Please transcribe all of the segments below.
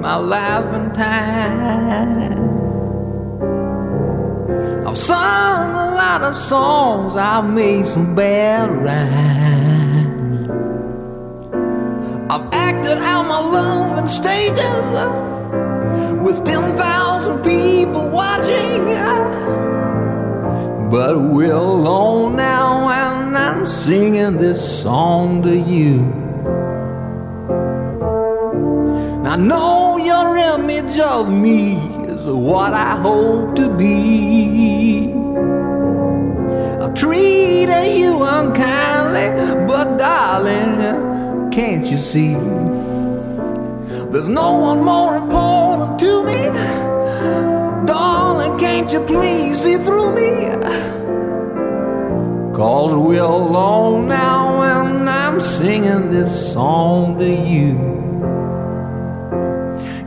my life and time. I've sung a lot of songs, I've made some bad rhymes. I've acted out my love in stages with 10,000 people watching. But we're alone now, and I'm singing this song to you. I know image of me is what I hope to be. I've treated you unkindly, but darling, can't you see? There's no one more important to me. Darling, can't you please see through me? Cause we're alone now, and I'm singing this song to you.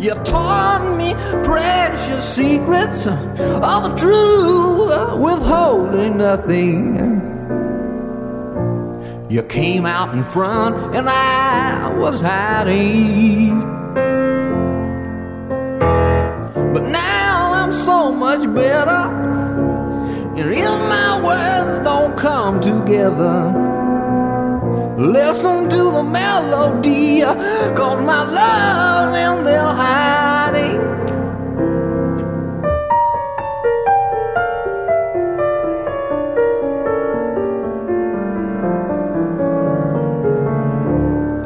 You taught me precious secrets of the truth, withholding nothing. You came out in front, and I was hiding. But now I'm so much better. And if my words don't come together, Listen to the melody, cause my love's in there hiding.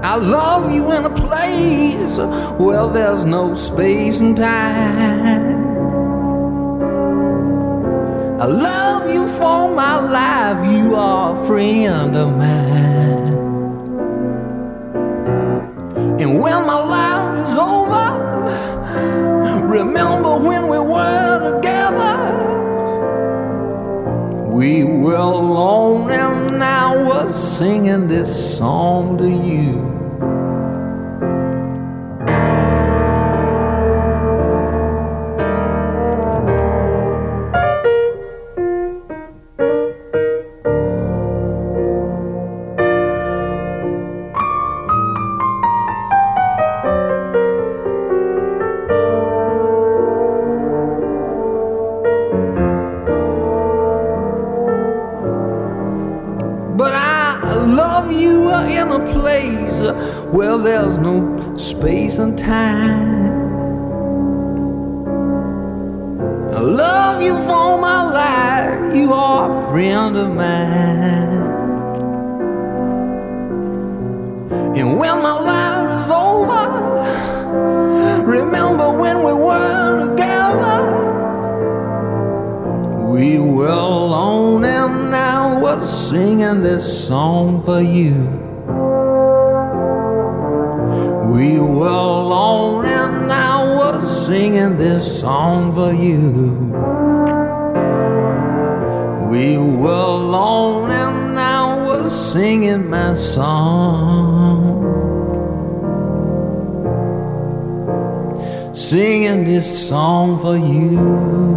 I love you in a place where there's no space and time. I love you for my life, you are a friend of mine. And when my life is over, remember when we were together. We were alone and I was singing this song to you. Time. I love you for my life, you are a friend of mine. And when my life is over, remember when we were together. We were alone and I was singing this song for you. Song for you.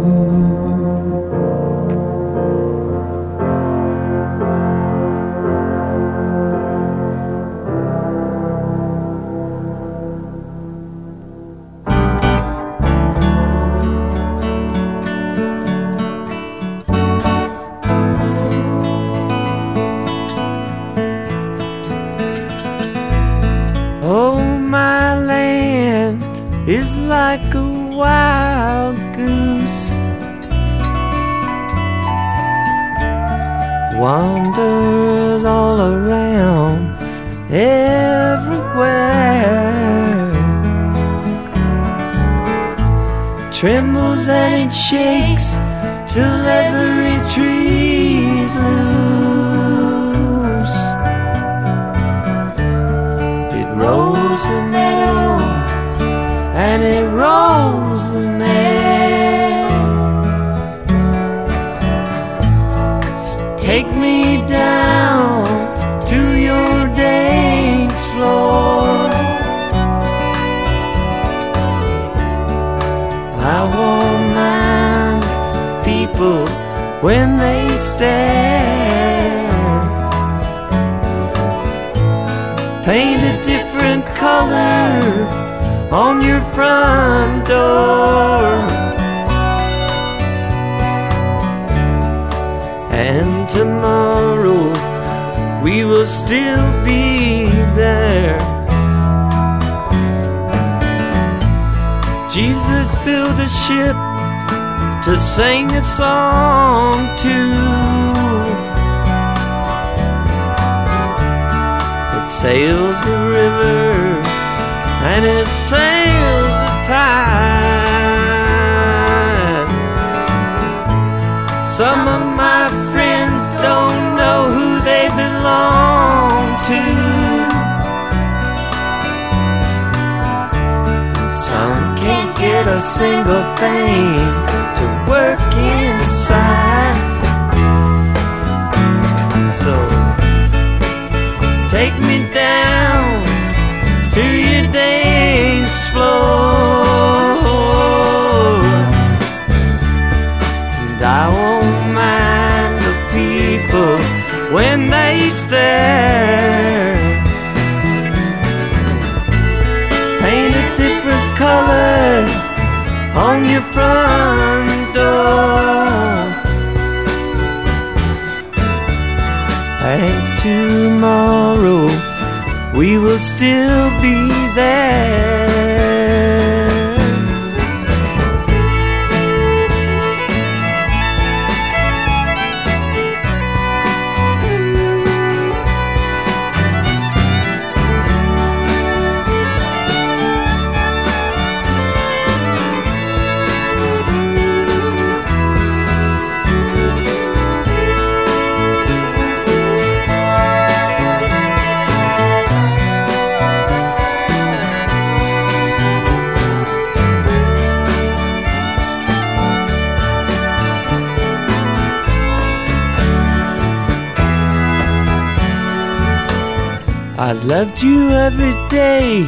Sails the river and it sails the tide. Some of my friends don't know who they belong to. Some can't get a single thing to work inside. Take me down to your dance floor. And I won't mind the people when they stare. Paint a different color on your front door. Still be there. Loved you every day,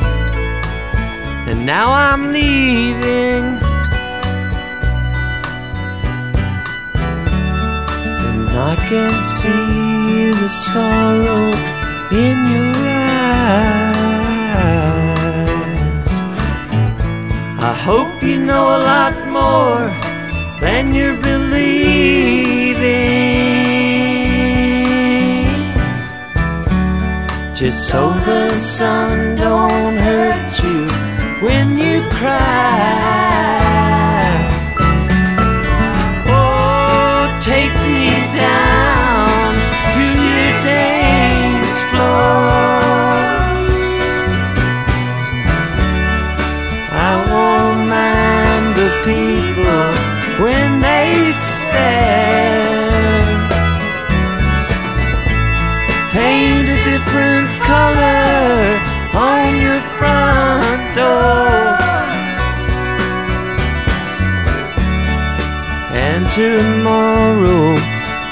and now I'm leaving. And I can see the sorrow in your eyes. I hope you know a lot more than you're believing. Just so the sun don't hurt you when you cry. Oh, take me down tomorrow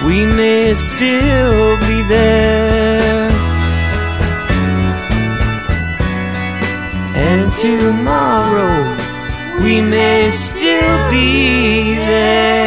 we may still be there. And tomorrow we may still be there.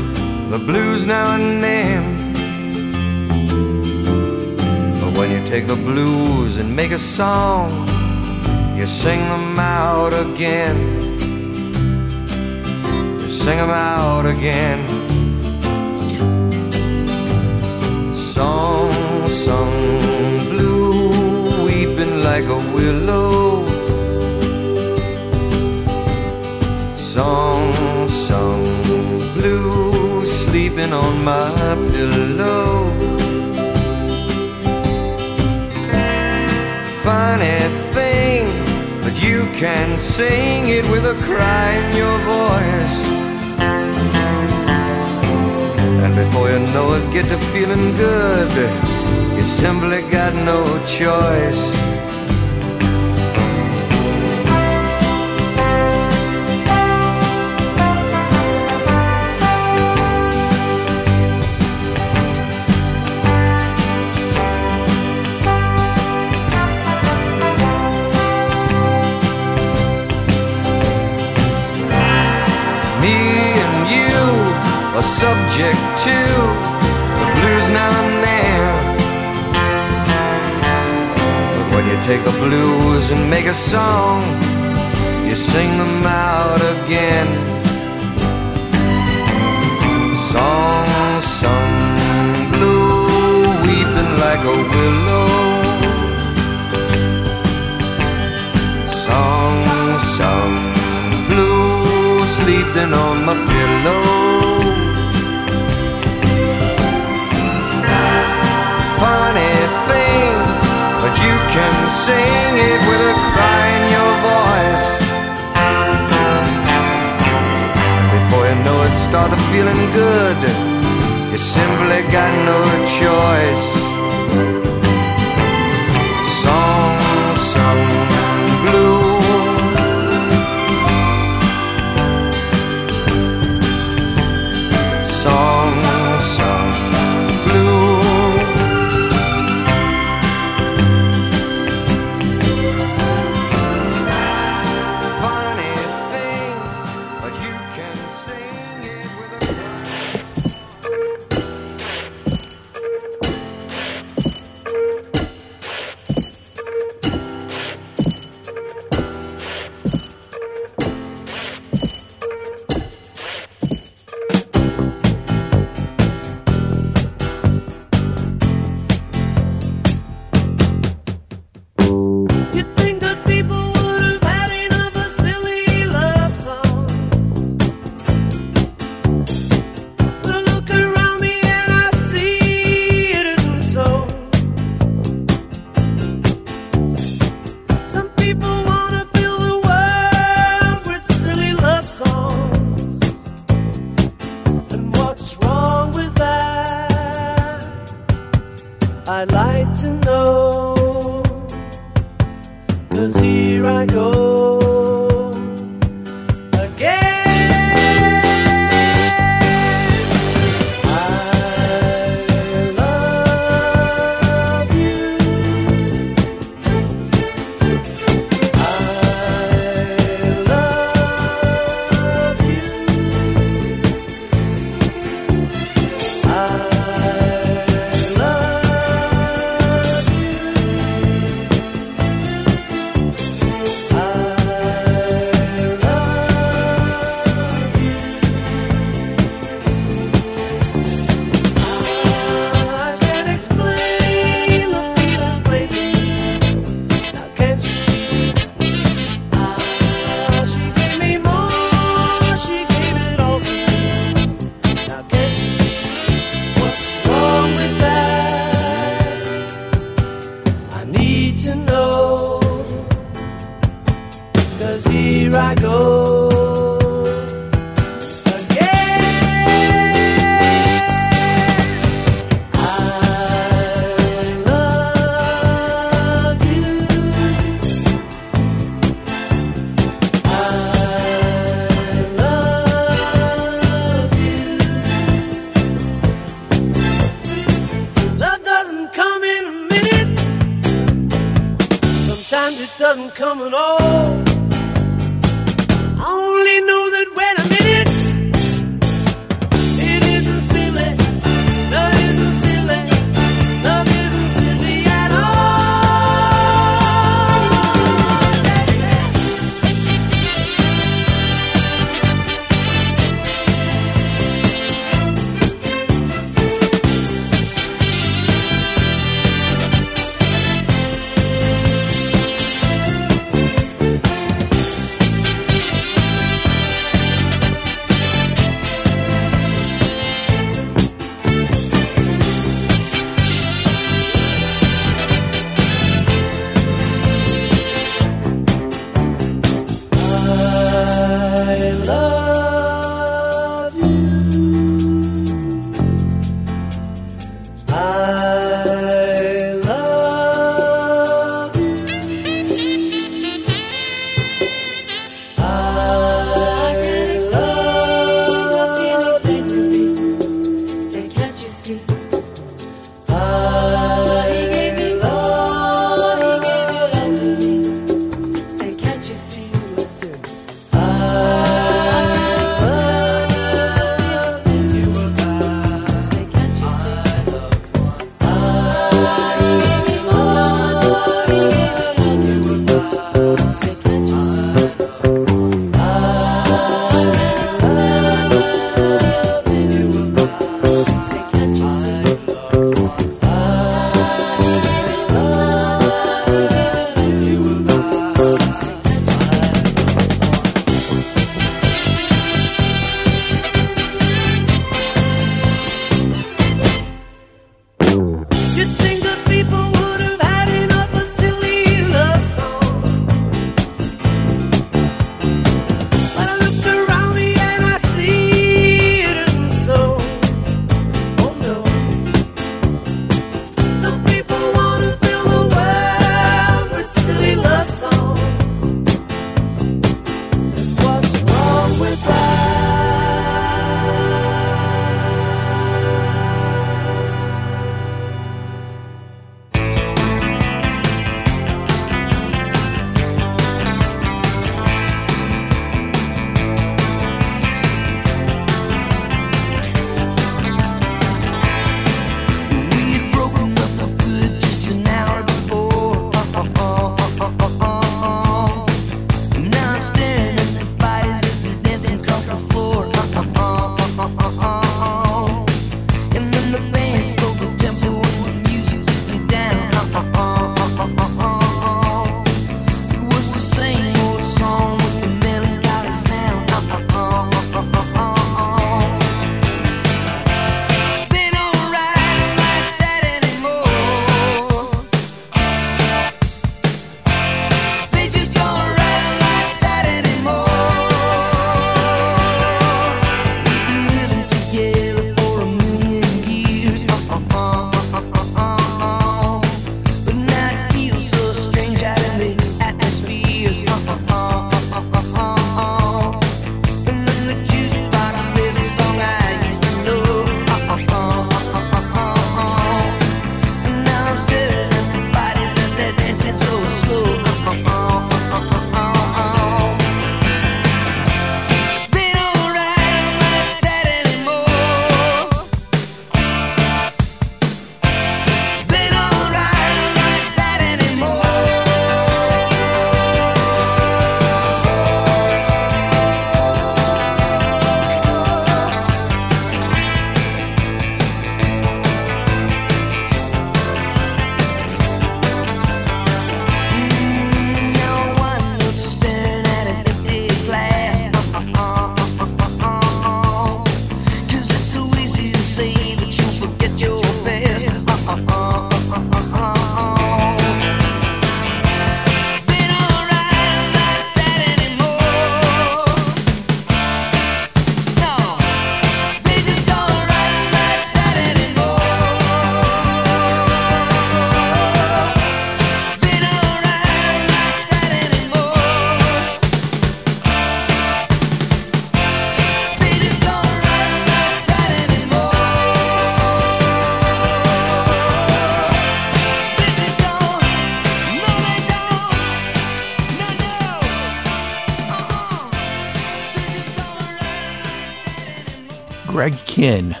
Kihn.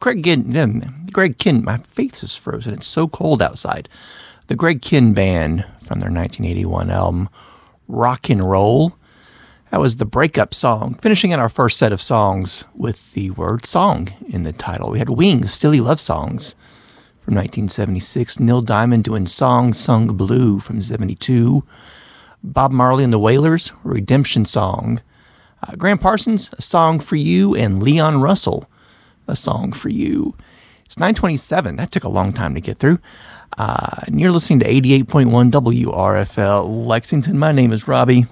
Greg Kihn, Greg Kihn, my face is frozen. It's so cold outside. The Greg Kihn Band from their 1981 album, Rock and Roll. That was the breakup song, finishing out our first set of songs with the word song in the title. We had Wings, Silly Love Songs from 1976, Neil Diamond doing Song Sung Blue from 72, Bob Marley and the Wailers, Redemption Song, uh, Gram Parsons, A Song for You, and Leon Russell, A Song for You. It's 927. That took a long time to get through. Uh, and you're listening to 88.1 WRFL Lexington. My name is Robbie,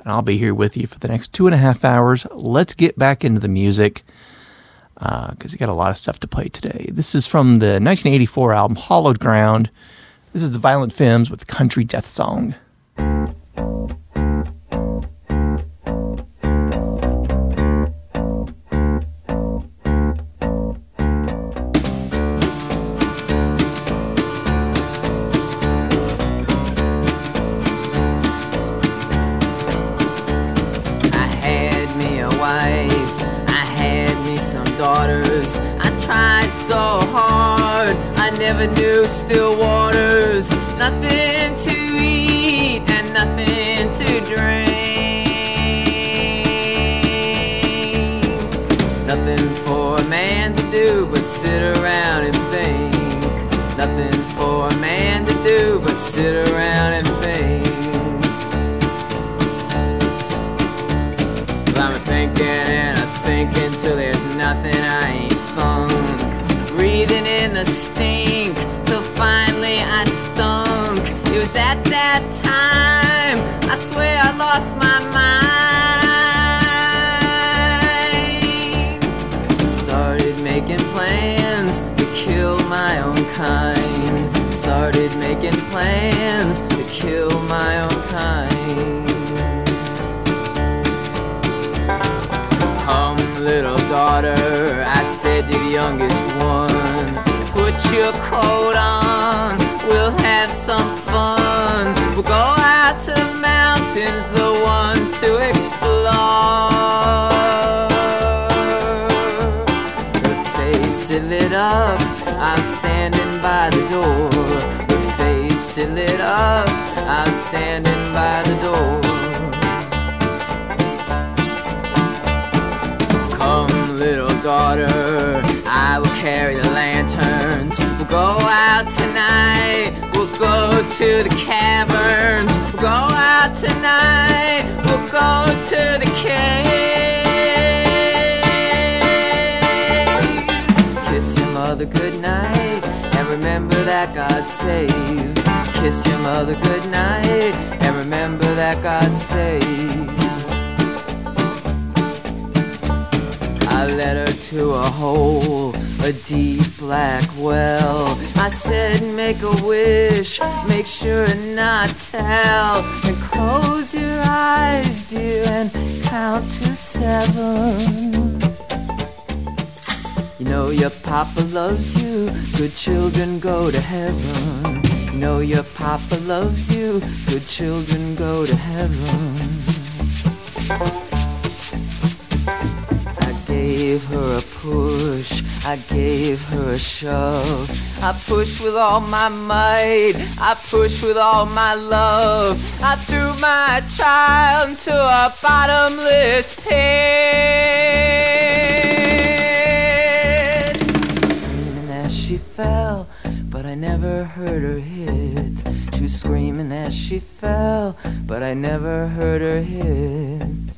and I'll be here with you for the next two and a half hours. Let's get back into the music because uh, we got a lot of stuff to play today. This is from the 1984 album Hallowed Ground. This is the Violent Femmes with Country Death Song. Never knew still waters, nothing to eat and nothing to drink. Nothing for a man to do but sit around and think. Nothing for a man to do but sit around and think. Well, I'm thinking and I'm thinking till there's nothing I ain't thunk. Breathing in the stink Was at that time I swear I lost my mind. Started making plans to kill my own kind. Started making plans to kill my own kind. Come, little daughter, I said to the youngest one, put your coat on, we'll have some fun. We'll go out to the mountains, the one to explore. Her face it lit up, I was standing by the door. Her face it lit up, I was standing by the door. Come, little daughter, go out tonight, we'll go to the caverns. We'll go out tonight, we'll go to the caves. Kiss your mother goodnight, and remember that God saves. Kiss your mother goodnight, and remember that God saves. I led her to a hole, a deep black well. I said, make a wish, make sure and not tell. And close your eyes, dear, and count to seven. You know your papa loves you, good children go to heaven. You know your papa loves you, good children go to heaven. I gave her a push, I gave her a shove. I pushed with all my might, I pushed with all my love. I threw my child into a bottomless pit. Screaming as she fell, but I never heard her hit. She was screaming as she fell, but I never heard her hit.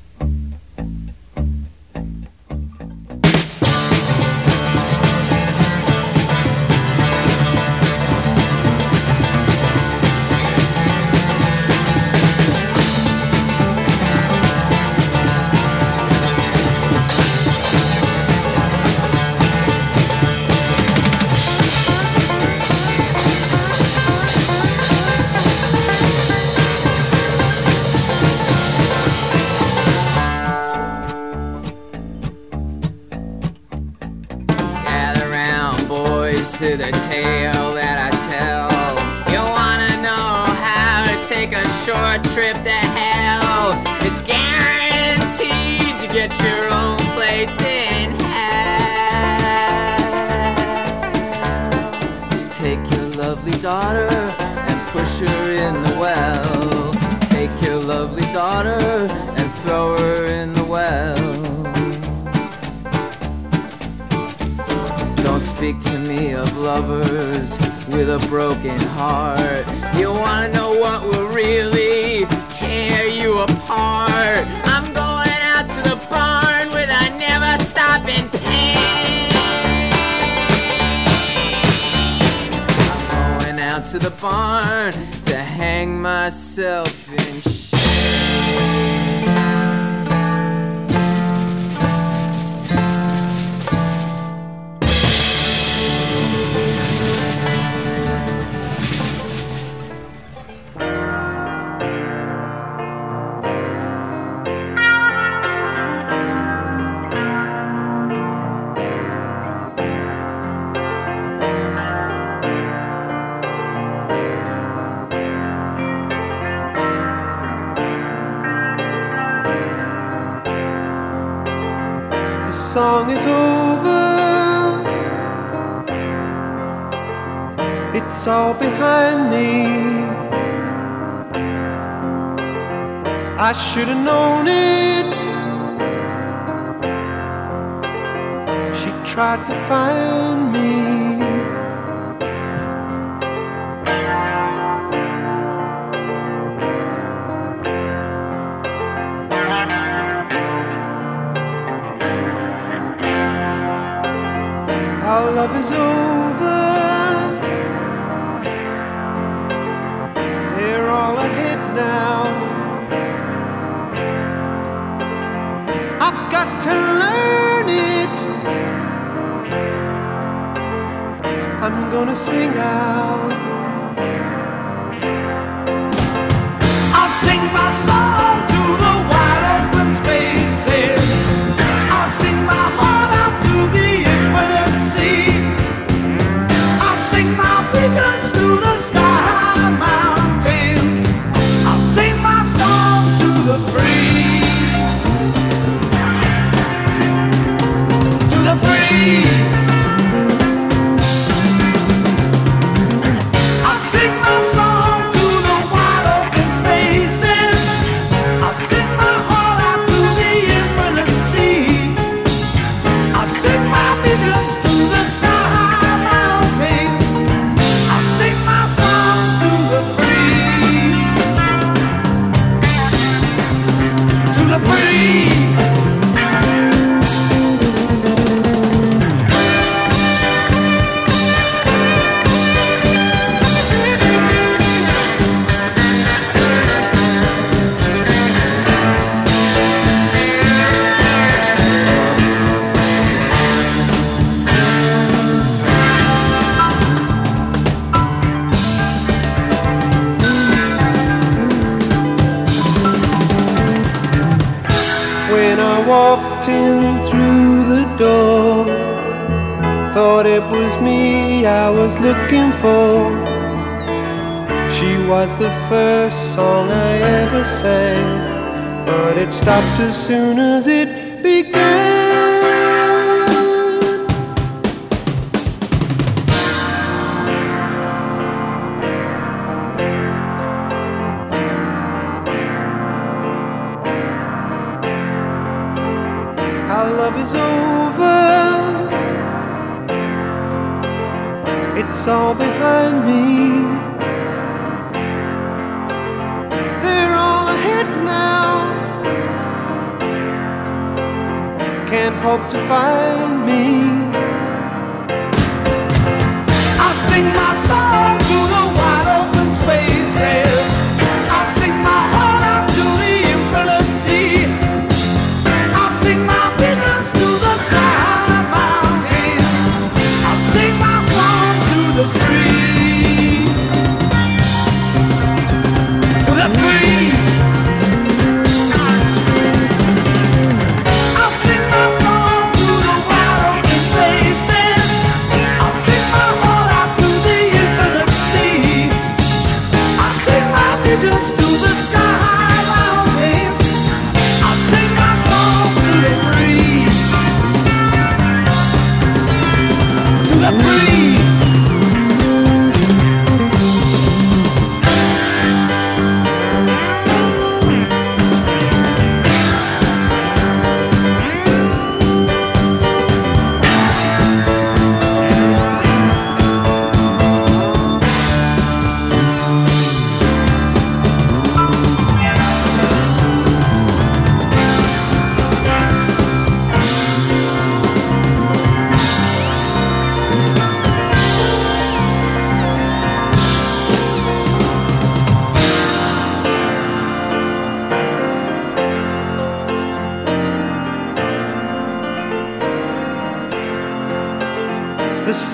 to the tale that I tell. You wanna know how to take a short trip to hell? It's guaranteed to get your own place in hell. Just take your lovely daughter and push her in the well. Take your lovely daughter and throw her in the well. Speak to me of lovers with a broken heart. You wanna know what will really tear you apart? I'm going out to the barn with a never stopping pain. I'm going out to the barn to hang myself in shame. Song is over. It's all behind me. I should have known it. She tried to find me. Love is over. They're all ahead now. I've got to learn it. I'm gonna sing out. I'll sing my song the I was looking for. She was the first song I ever sang, but it stopped as soon as it began.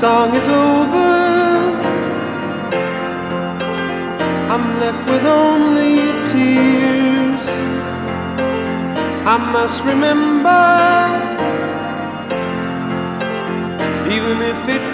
song is over. I'm left with only tears. I must remember, even if it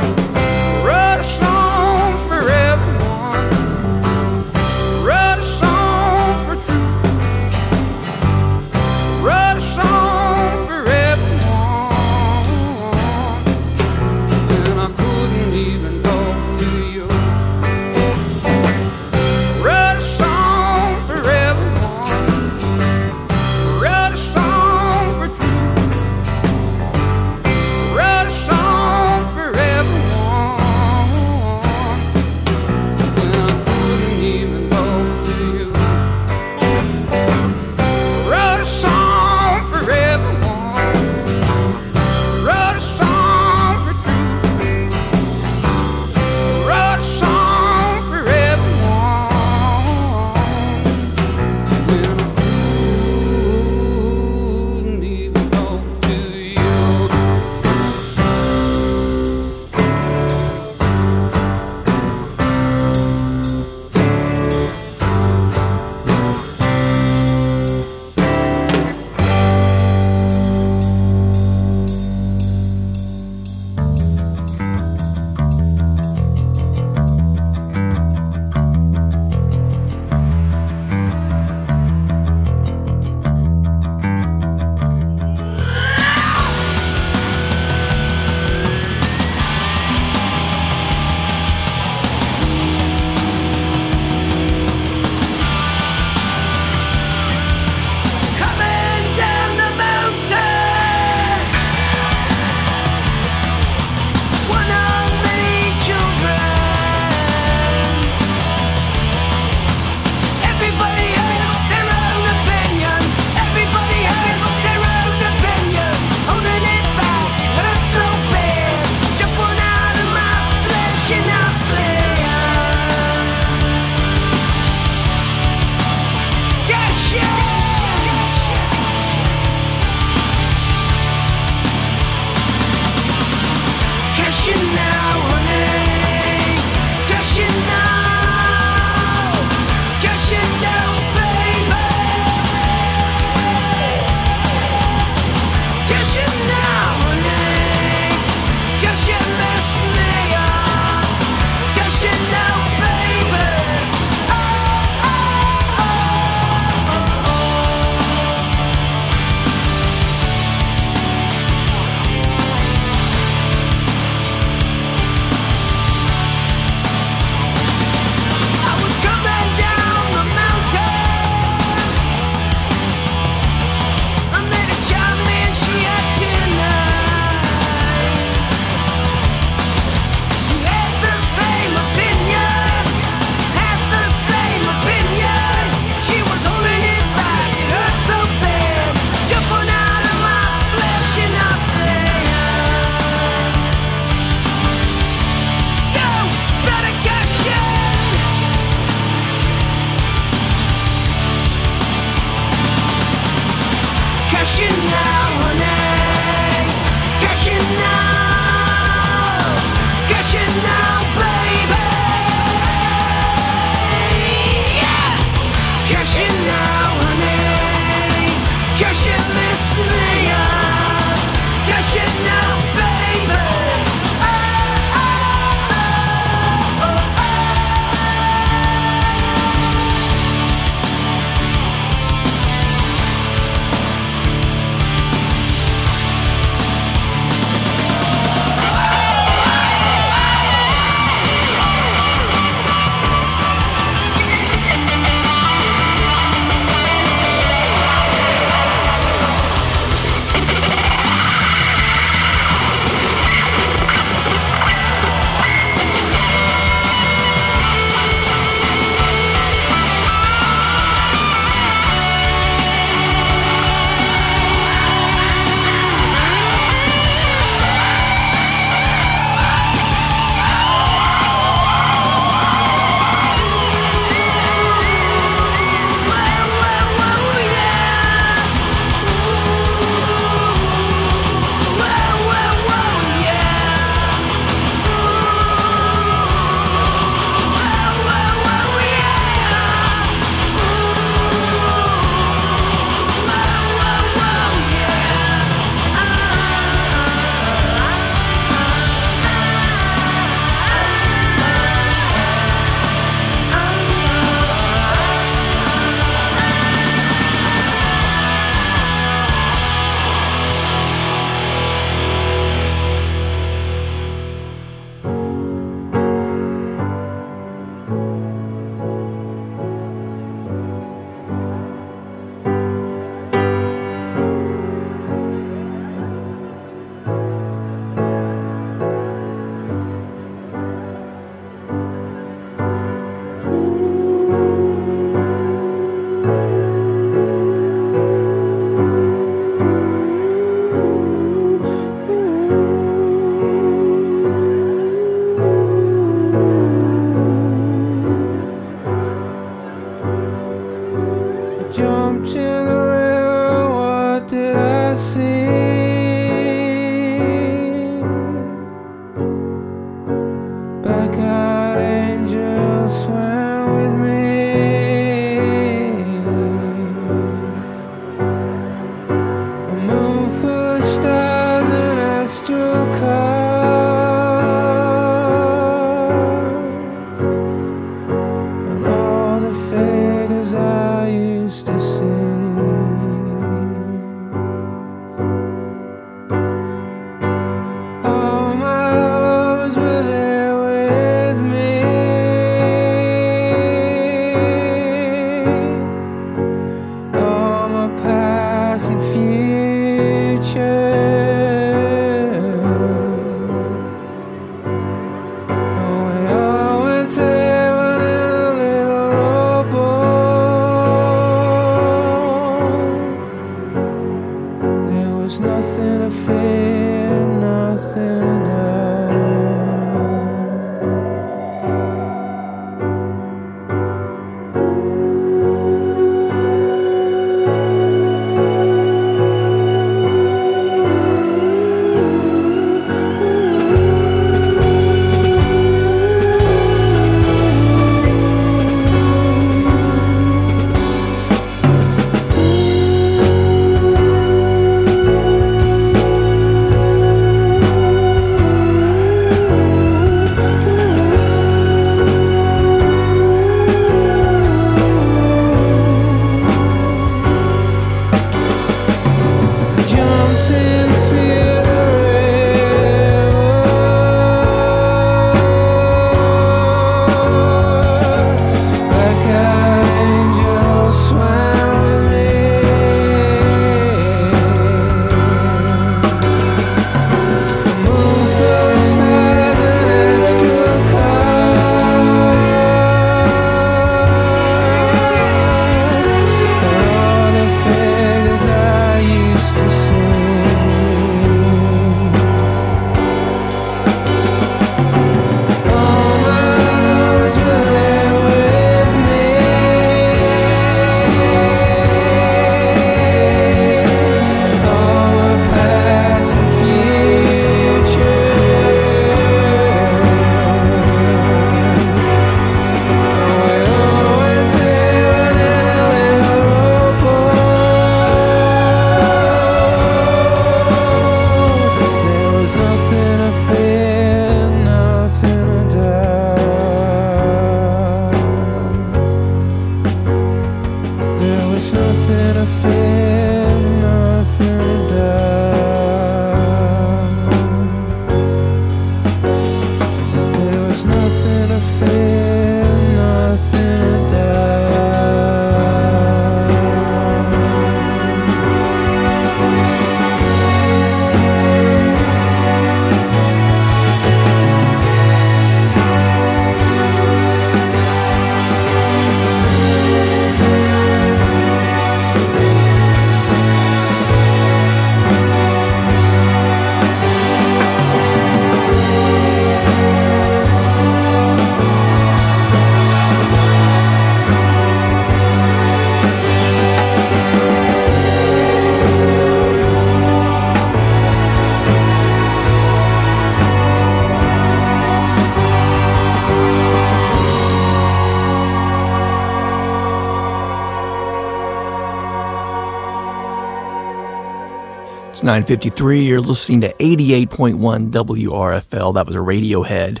9:53. You're listening to 88.1 WRFL. That was a Radiohead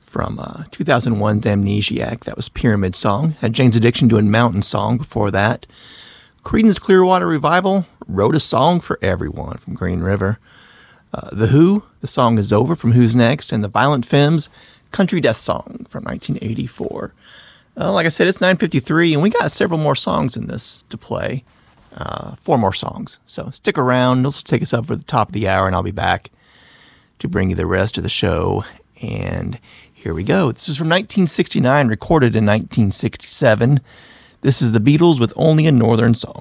from uh, 2001's Amnesiac. That was Pyramid Song. Had Jane's Addiction doing Mountain Song before that. Creedence Clearwater Revival wrote a song for everyone from Green River. Uh, the Who, the song is over from Who's Next, and the Violent Femmes, Country Death Song from 1984. Uh, like I said, it's 9:53, and we got several more songs in this to play. Uh, four more songs, so stick around. This will take us up for the top of the hour, and I'll be back to bring you the rest of the show. And here we go. This is from 1969, recorded in 1967. This is the Beatles with Only a Northern Song.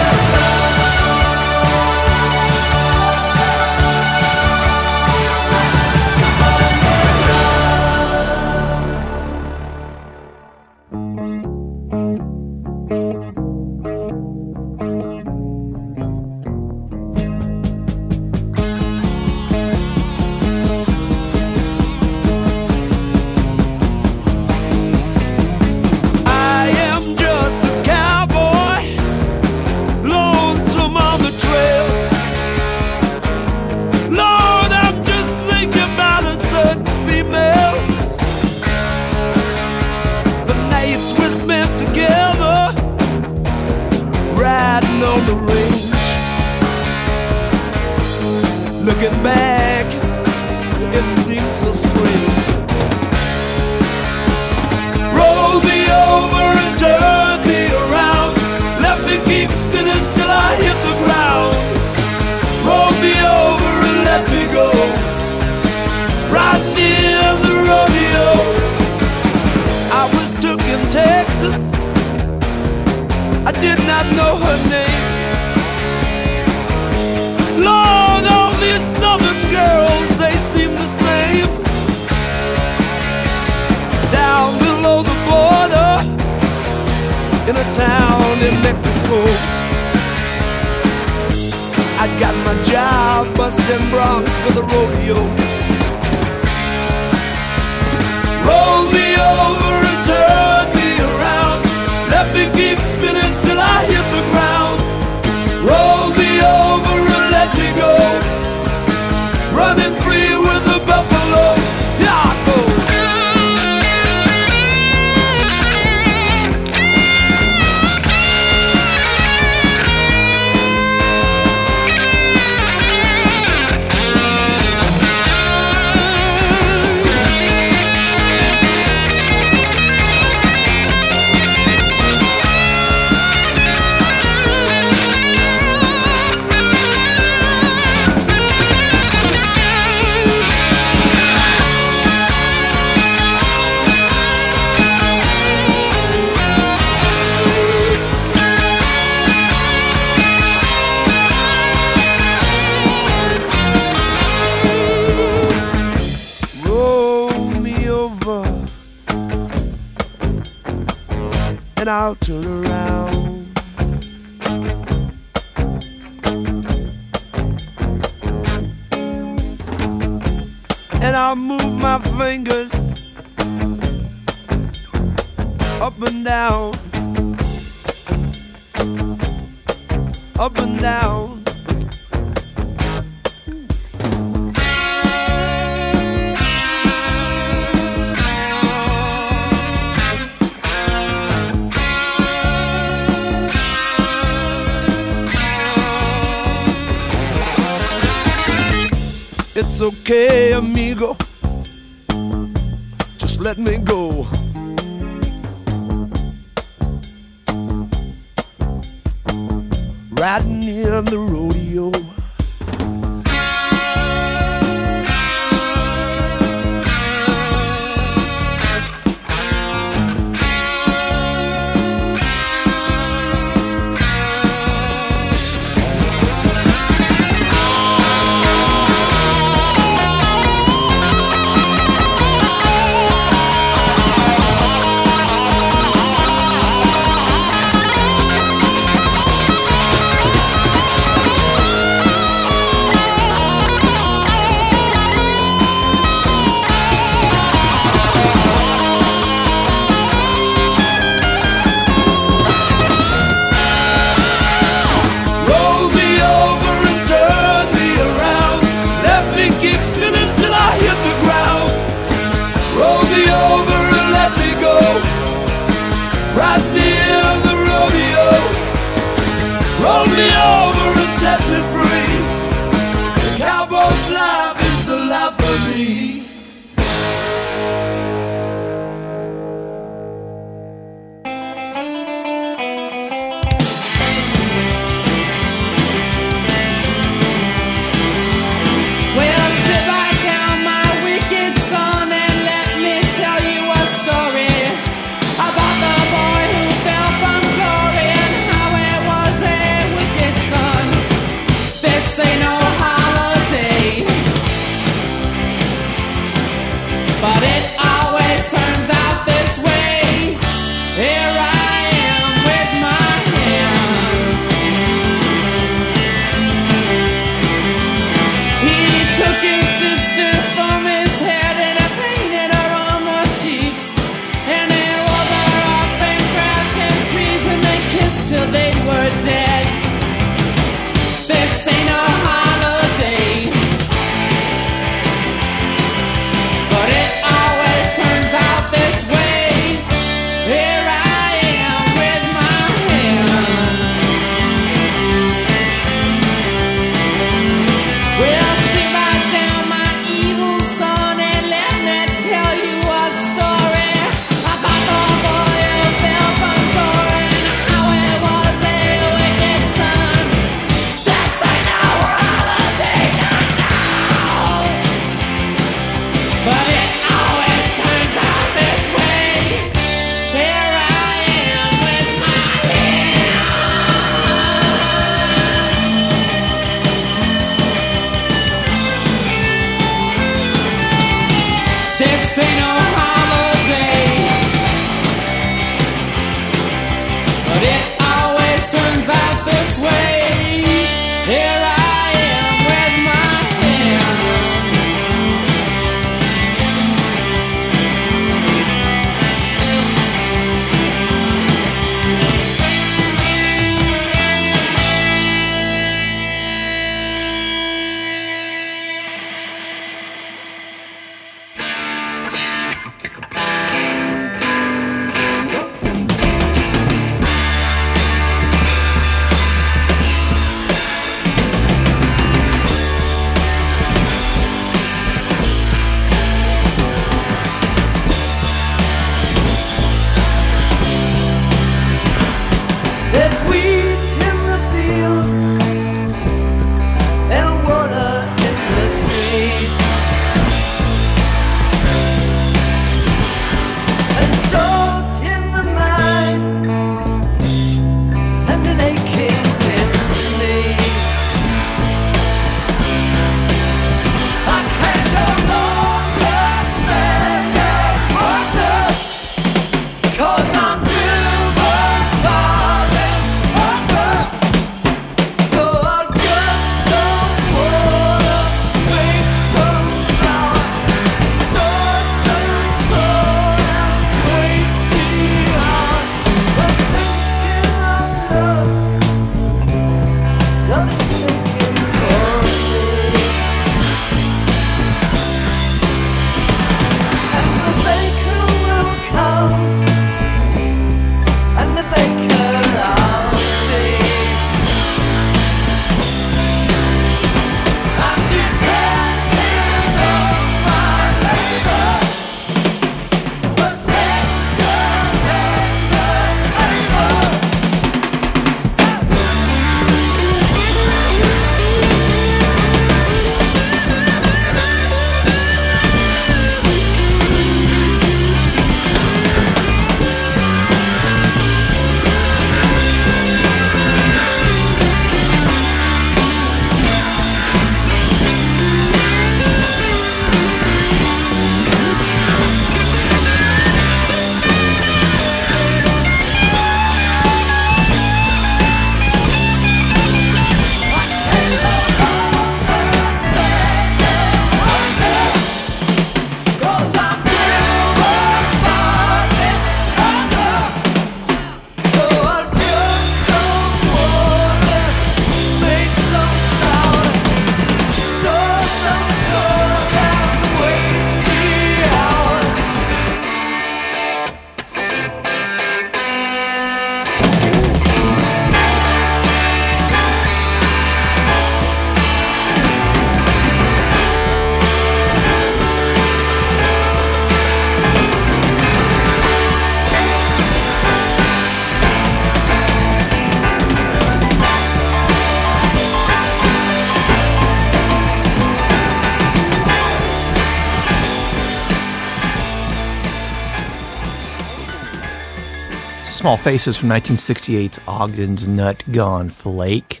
Small Faces from 1968's Ogden's Nut Gone Flake.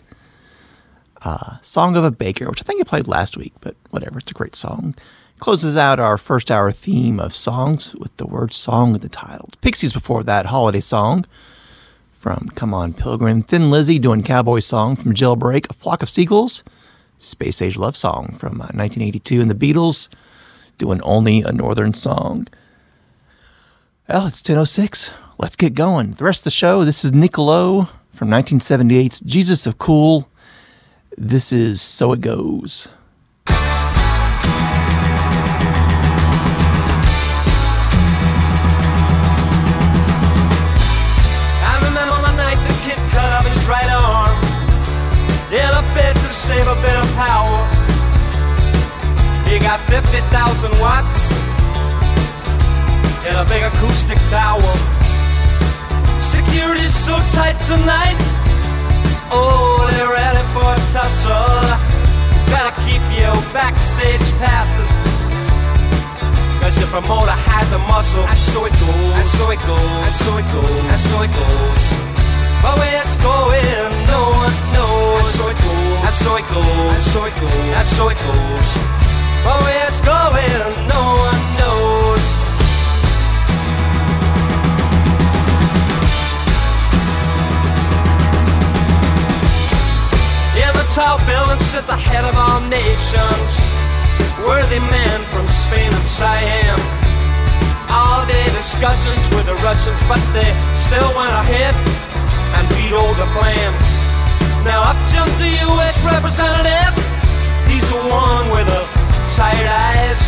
Uh, song of a Baker, which I think I played last week, but whatever, it's a great song. Closes out our first hour theme of songs with the word song in the title. Pixies before that, holiday song from Come On Pilgrim. Thin Lizzy doing Cowboy Song from Jailbreak. A Flock of Seagulls, Space Age Love Song from uh, 1982. And the Beatles doing Only a Northern Song. Well, it's 10.06. Let's get going. The rest of the show, this is Nick Lowe from 1978's Jesus of Cool. This is So It Goes. Save a bit of power. He got 50,000 watts in a big acoustic tower. Security's so tight tonight. Oh, they're ready for a tussle. Gotta keep your backstage passes. Cause your promoter had the muscle. And so it goes. And so it goes. And so it goes. And so it goes. But where it's going, no one knows. And so it goes. And so it goes. And so it goes. And so it goes. But where it's going, no one knows. Tall building sit the head of all nations. Worthy men from Spain and Siam. All day discussions with the Russians, but they still went ahead and vetoed the plan. Now up jumped the U.S. representative. He's the one with the tired eyes.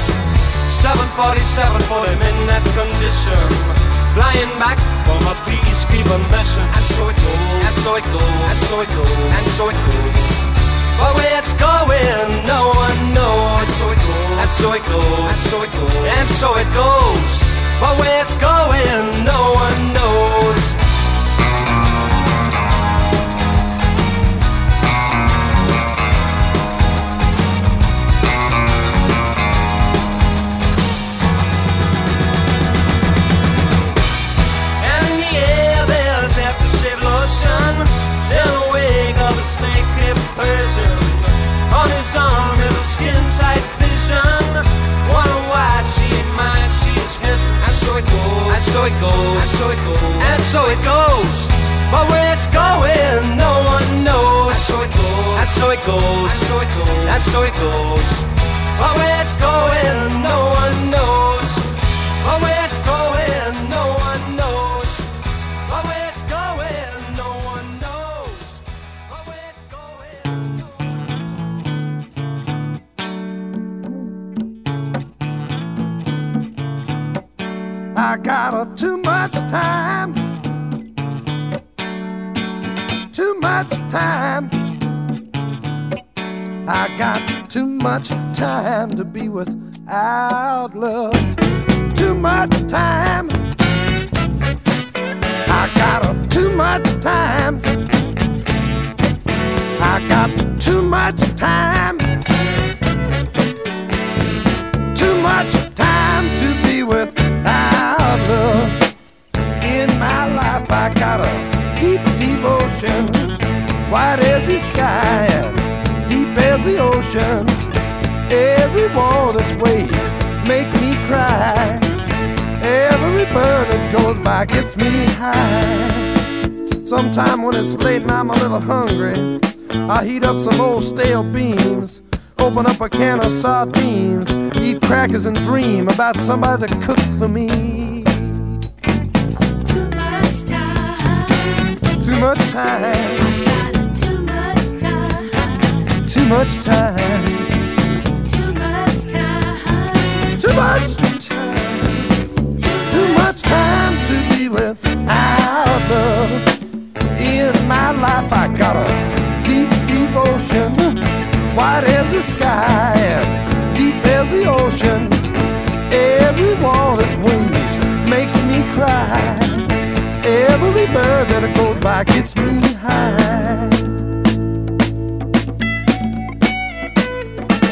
747 for him in that condition. Flying back from a peacekeeping mission. And so it goes, and so it goes, and so it goes, and so it goes. But where it's going, no one knows. And so it goes, and so it goes, and so it goes, and so it goes. But where it's going, no one knows. On his is a skin-tight vision. Wonder why she ain't mine, she's his And so it goes, and so it goes, and so it goes, and so it goes. But where it's going, no one knows. And so it goes, and so it goes, and so it goes, and so it goes. But where it's going, no one knows. But where it's going, I got too much time. Too much time. I got too much time to be without love. Too much time. I got too much time. I got too much time. Too much I got a deep devotion, wide as the sky and deep as the ocean. Every wall that's waves make me cry. Every bird that goes by gets me high. Sometime when it's late and I'm a little hungry, I heat up some old stale beans, open up a can of sardines, eat crackers and dream about somebody to cook for me. Too much time, Too much time. too much time, Too much time. too much time, too much time to be without love. In my life, I got a deep devotion, wide as the sky deep as the ocean. Every wall that's waves makes me cry. Every bird high gets me high.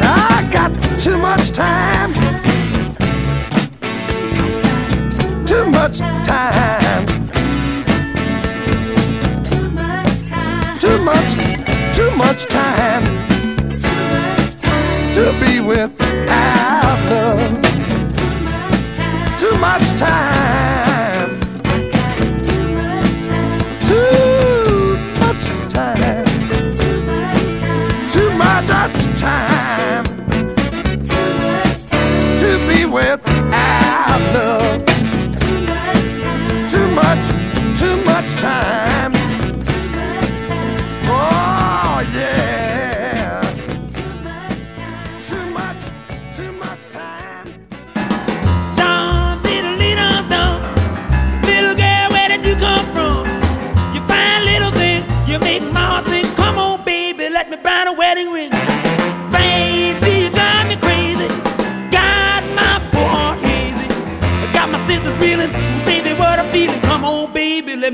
I got too much time. Too much time. Too much time. Too much, too much time. To be without love. Too much time.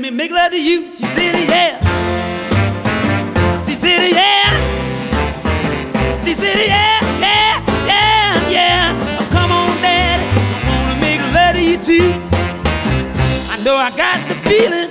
me make love to you. She said, yeah. She said, yeah. She said, yeah, yeah, yeah, yeah. Oh, come on, daddy. I wanna make love to you too. I know I got the feeling.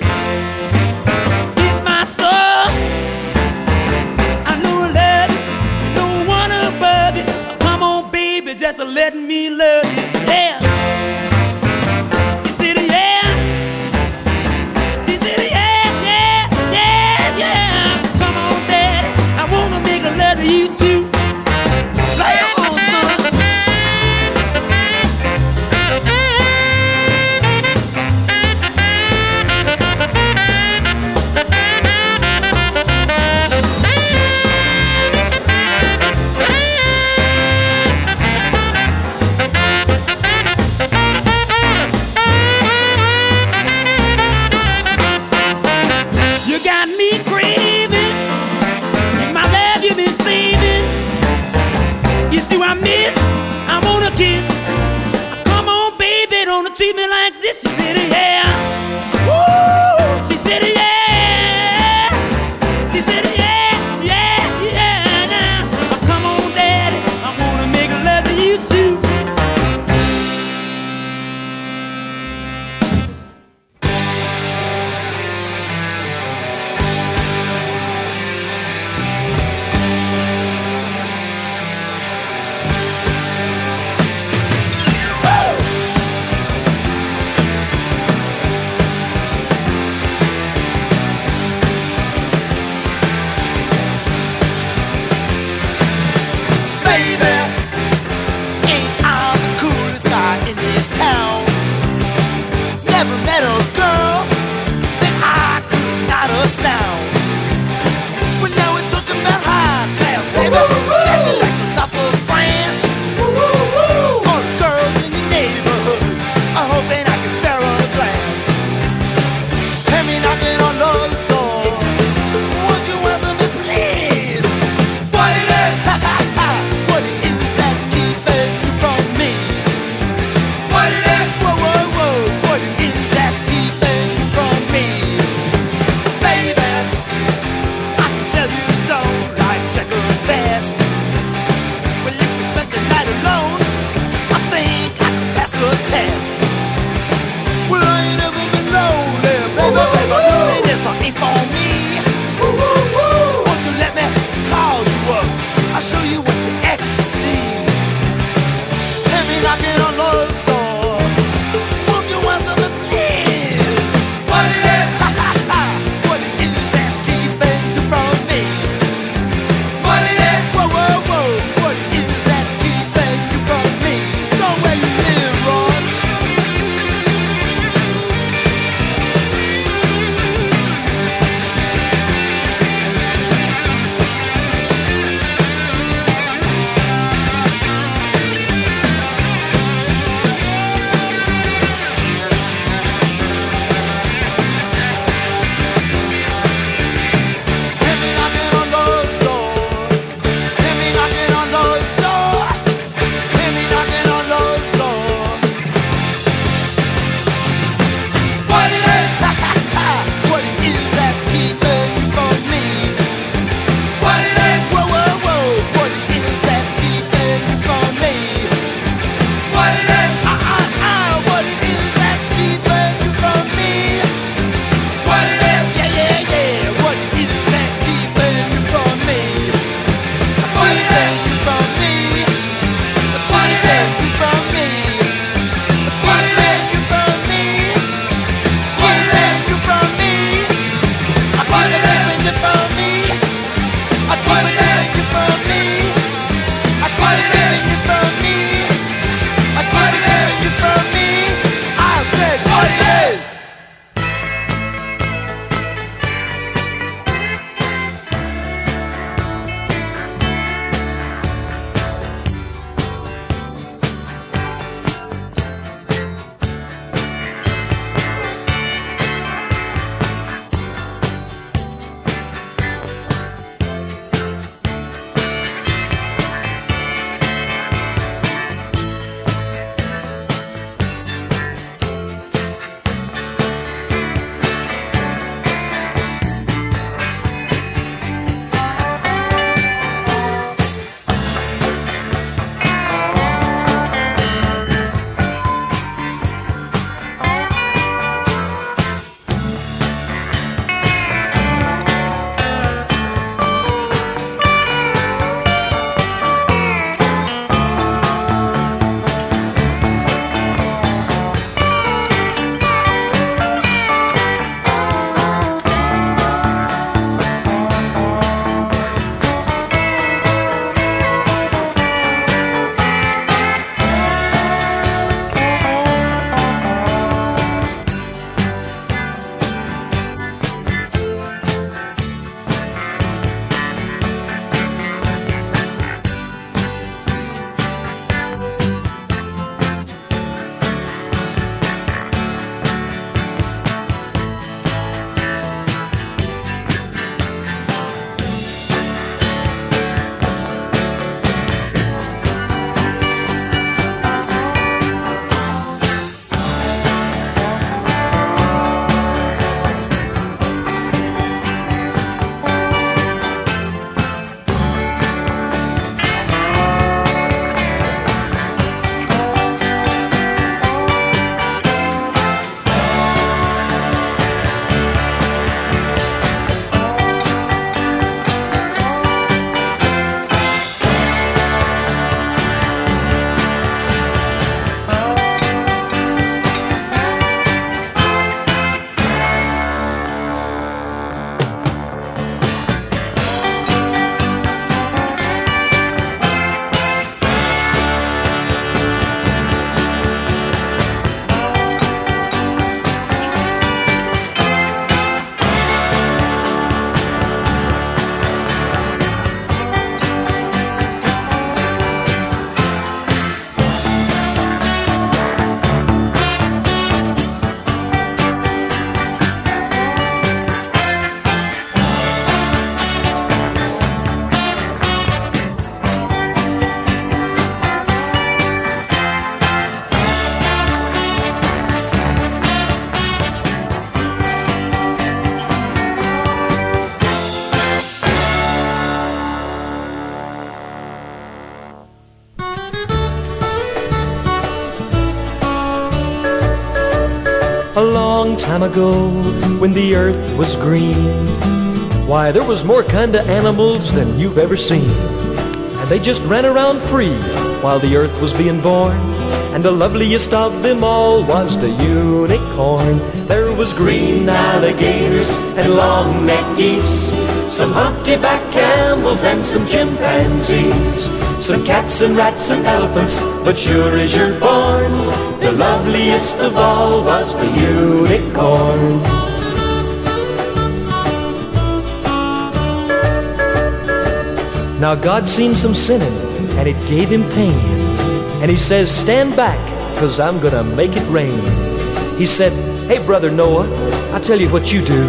Long time ago, when the earth was green, why, there was more kind of animals than you've ever seen. And they just ran around free while the earth was being born. And the loveliest of them all was the unicorn. There was green alligators and long neck geese, some humpty-back camels and some chimpanzees, some cats and rats and elephants. But sure as you're born, loveliest of all was the unicorn. Now God seen some sinning, and it gave him pain. And he says, Stand back, cause I'm gonna make it rain. He said, Hey, brother Noah, I'll tell you what you do.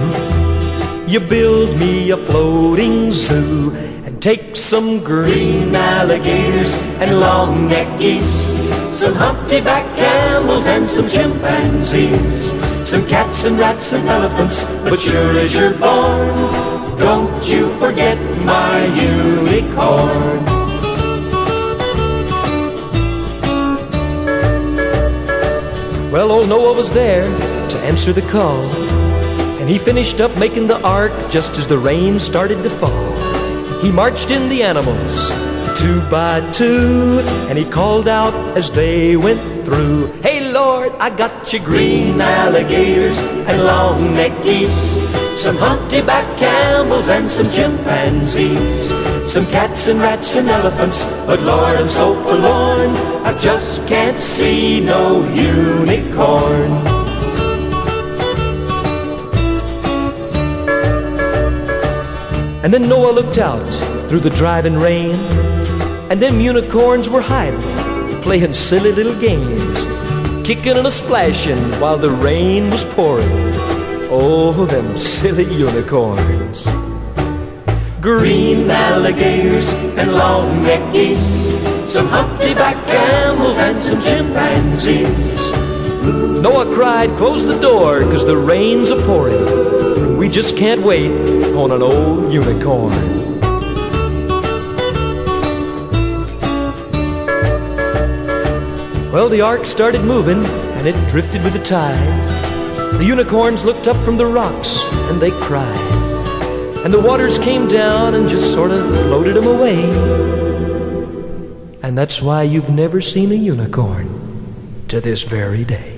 You build me a floating zoo take some green alligators and long neck geese, some humpty-back camels and some chimpanzees, some cats and rats and elephants. But sure as you're born, don't you forget my unicorn. Well, old Noah was there to answer the call. And he finished up making the ark just as the rain started to fall. He marched in the animals, two by two, and he called out as they went through. Hey Lord, I got you green alligators and long neck geese, some humpty-back camels and some chimpanzees, some cats and rats and elephants. But Lord, I'm so forlorn, I just can't see no unicorn. And then Noah looked out through the driving rain, and them unicorns were hiding, playing silly little games, kicking and a splashing while the rain was pouring. Oh, them silly unicorns. Green alligators and long-necked geese, some humpty-back camels and some chimpanzees. Noah cried, close the door, cause the rain's a pouring. We just can't wait on an old unicorn. Well, the ark started moving, and it drifted with the tide. The unicorns looked up from the rocks, and they cried. And the waters came down and just sort of floated them away. And that's why you've never seen a unicorn to this very day.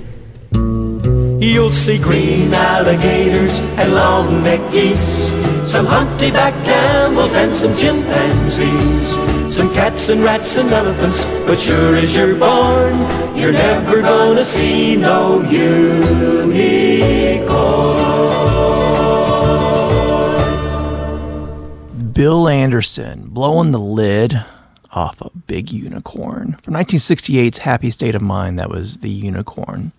You'll see green alligators and long neck geese, some humpty-back camels and some chimpanzees, some cats and rats and elephants. But sure as you're born, you're never gonna see no unicorn. Bill Anderson blowing the lid off a big unicorn. From 1968's Happy State of Mind, that was The Unicorn.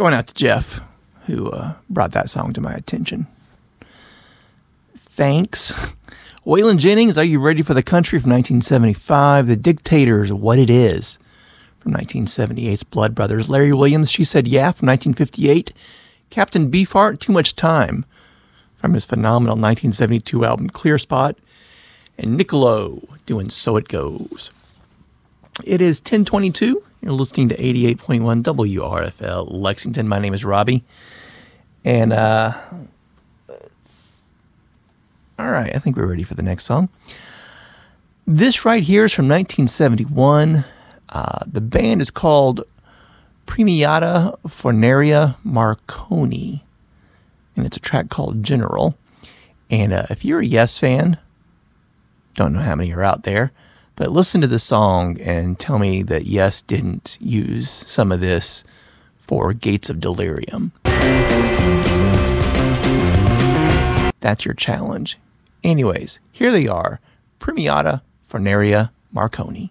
Going out to Jeff, who uh, brought that song to my attention. Thanks. Waylon Jennings, Are You Ready for the Country from 1975. The Dictators, What It Is from 1978's Blood Brothers. Larry Williams, She Said Yeah from 1958. Captain Beefheart, Too Much Time from his phenomenal 1972 album Clear Spot. And Nick Lowe doing So It Goes. It is 1022. You're listening to 88.1 WRFL Lexington. My name is Robbie. And, uh, all right, I think we're ready for the next song. This right here is from 1971. Uh, the band is called Premiata Forneria Marconi, and it's a track called General. And uh, if you're a Yes fan, don't know how many are out there, but listen to the song and tell me that Yes didn't use some of this for Gates of Delirium. That's your challenge. Anyways, here they are Premiata Forneria Marconi.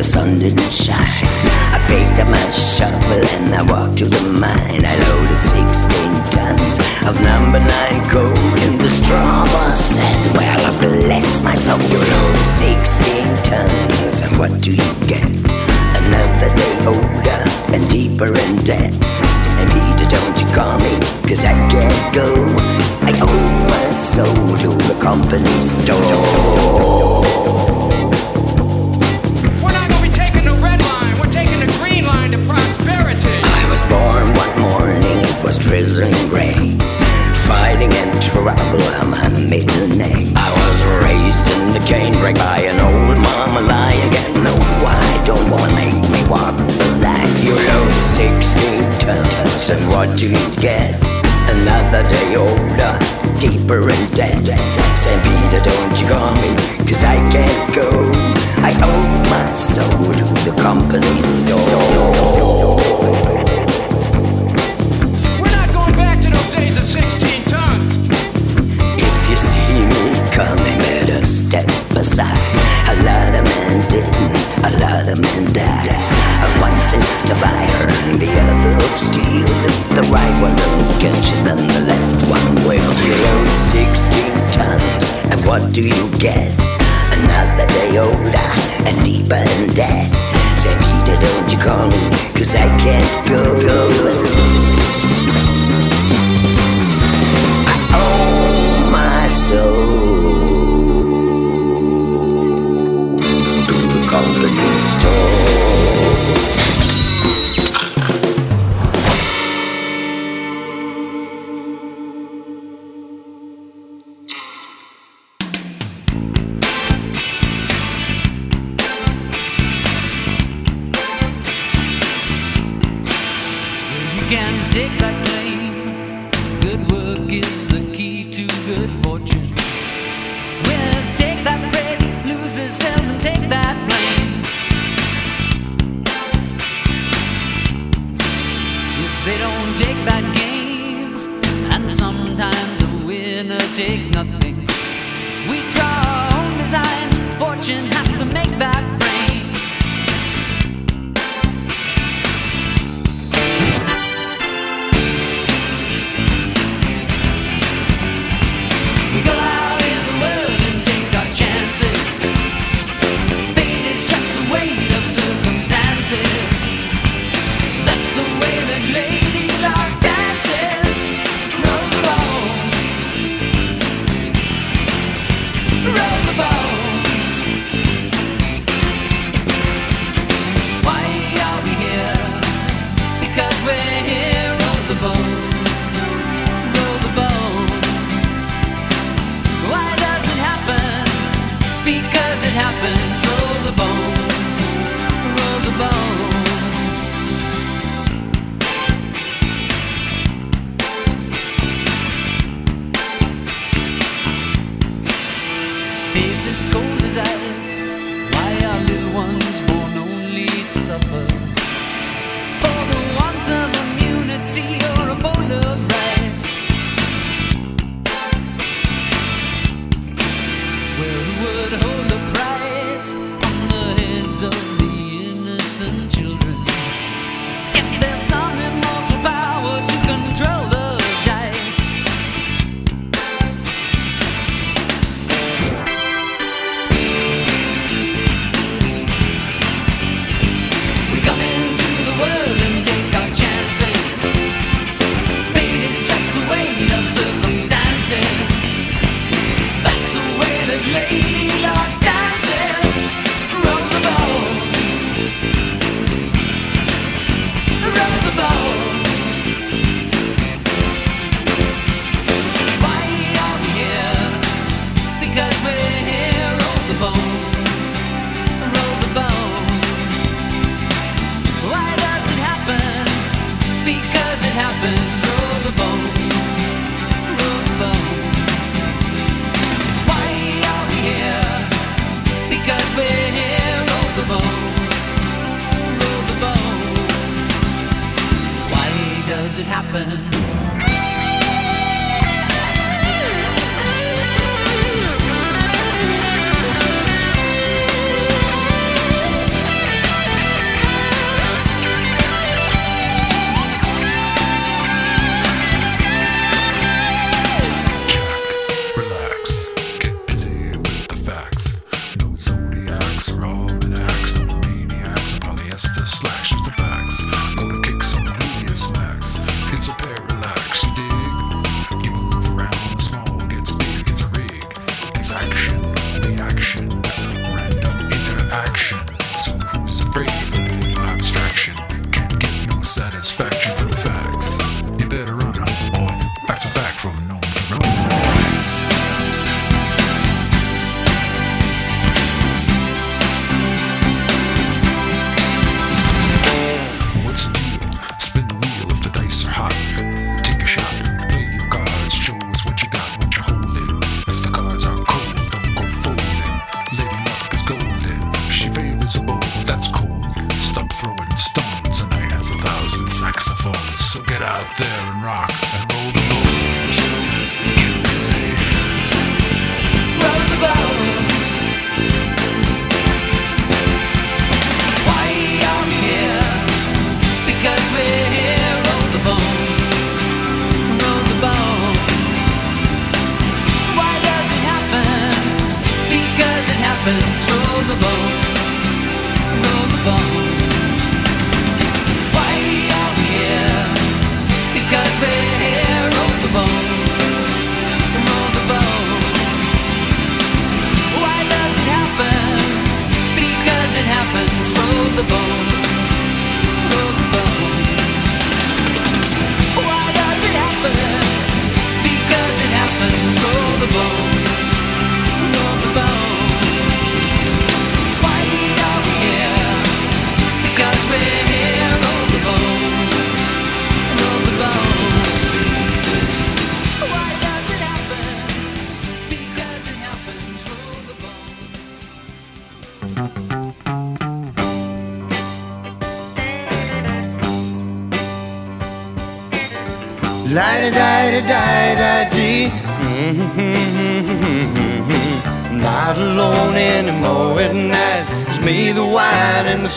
The sun didn't shine. I picked up my shovel and I walked to the mine. I loaded 16 tons of number nine coal in the straw boss said, Well, bless my soul, you load 16 tons. And what do you get? Another day older and deeper in debt. St. Peter, don't you call me, cause I can't go. I owe my soul to the company store. Do you get? Another day older, deeper in debt. You can stake that claim. Good work is the key to good fortune. Winners take that praise, losers seldom take that blame. If they don't take that game, and sometimes a winner takes nothing.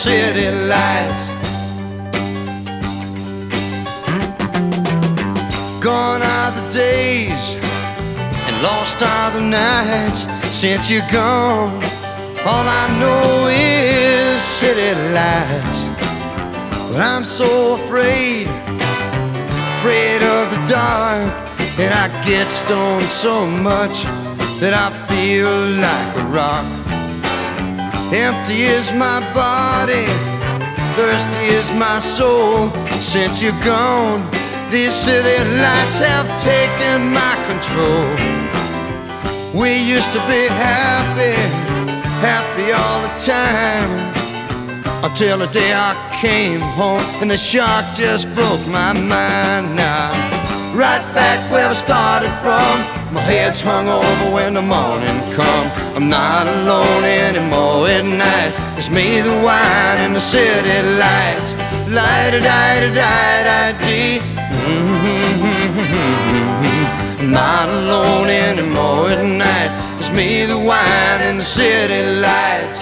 City lights. Gone are the days, and lost are the nights since you're gone. All I know is city lights. But I'm so afraid afraid of the dark And I get stoned so much That I feel like a rock Empty is my body Thirsty is my soul. Since you're gone These city lights have taken my control. We used to be happy Happy all the time. Until the day I came home and the shock just broke my mind. Now. Right back where I started from, my head's hung over when the morning come. I'm not alone anymore at night. It's me, the wine, and the city lights. Light a di da di di dee. Mm-hmm. I'm not alone anymore at night. It's me, the wine, and the city lights.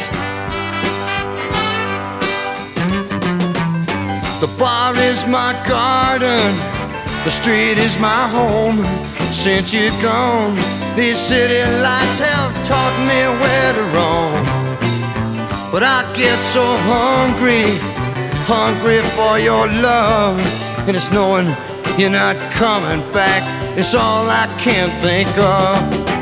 The bar is my garden, the street is my home. Since you're gone, these city lights have taught me where to roam. But I get so hungry, hungry for your love. And it's knowing you're not coming back, it's all I can think of.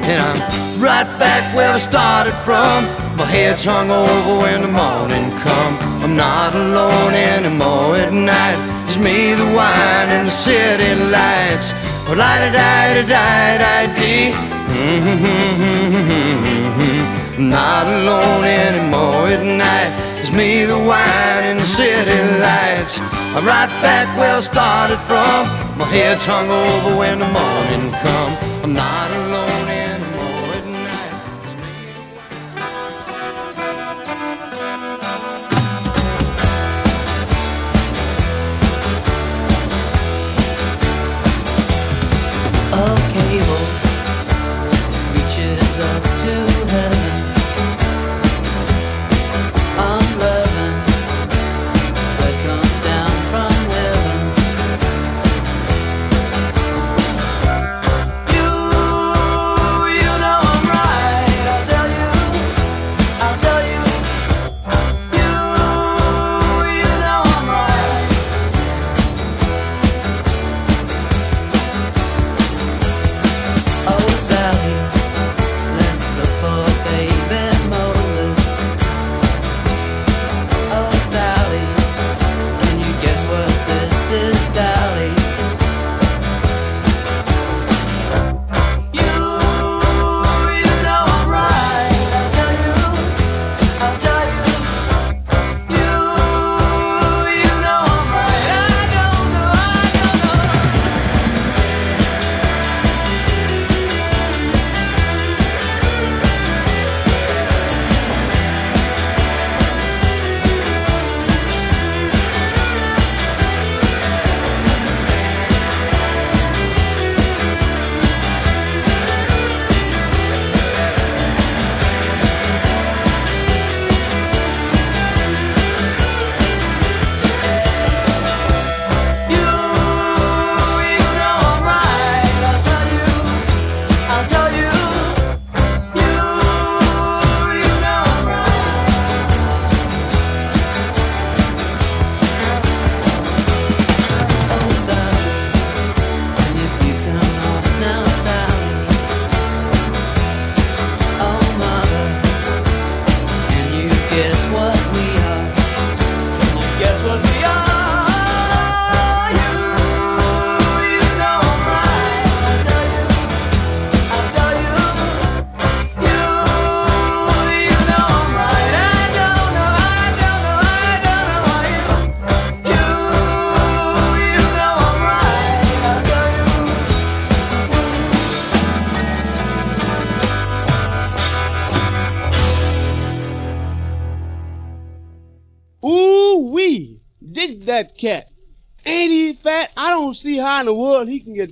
And I'm right back where I started from. My head's hung over when the morning come. I'm not alone anymore at night. It's me, the wine, and the city lights. Oh, la da da da da da dee. Not alone anymore at night. It's me, the wine, and the city lights. I'm right back where I started from. My head's hung over when the morning come. I'm not alone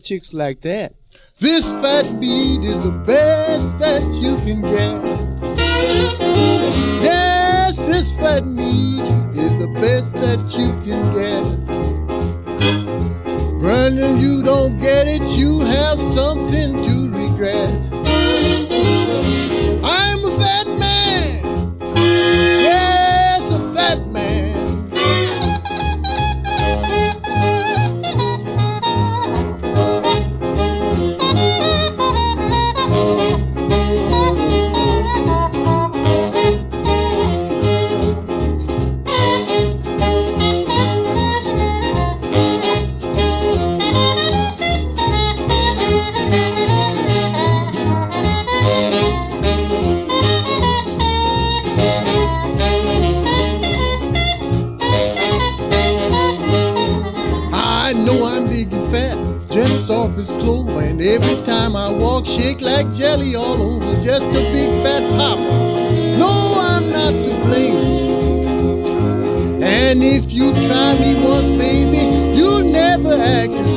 chicks like that. This fat beat is the best that you can just off his clover. And every time I walk, shake like jelly all over. Just a big fat pop. No, I'm not to blame. And if you try me once, baby, you'll never act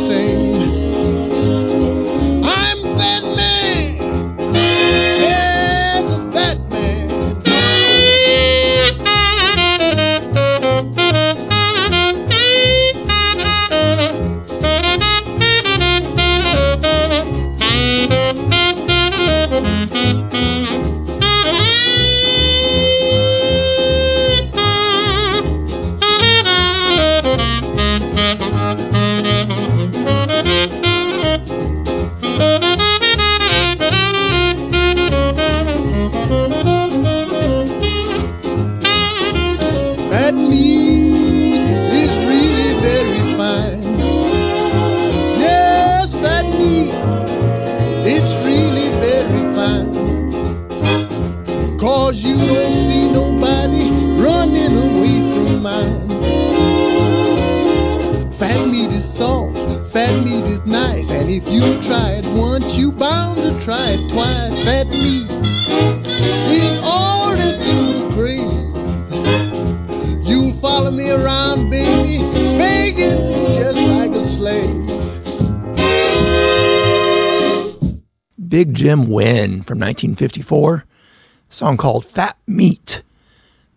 Jim Wynn from 1954, a song called Fat Meat.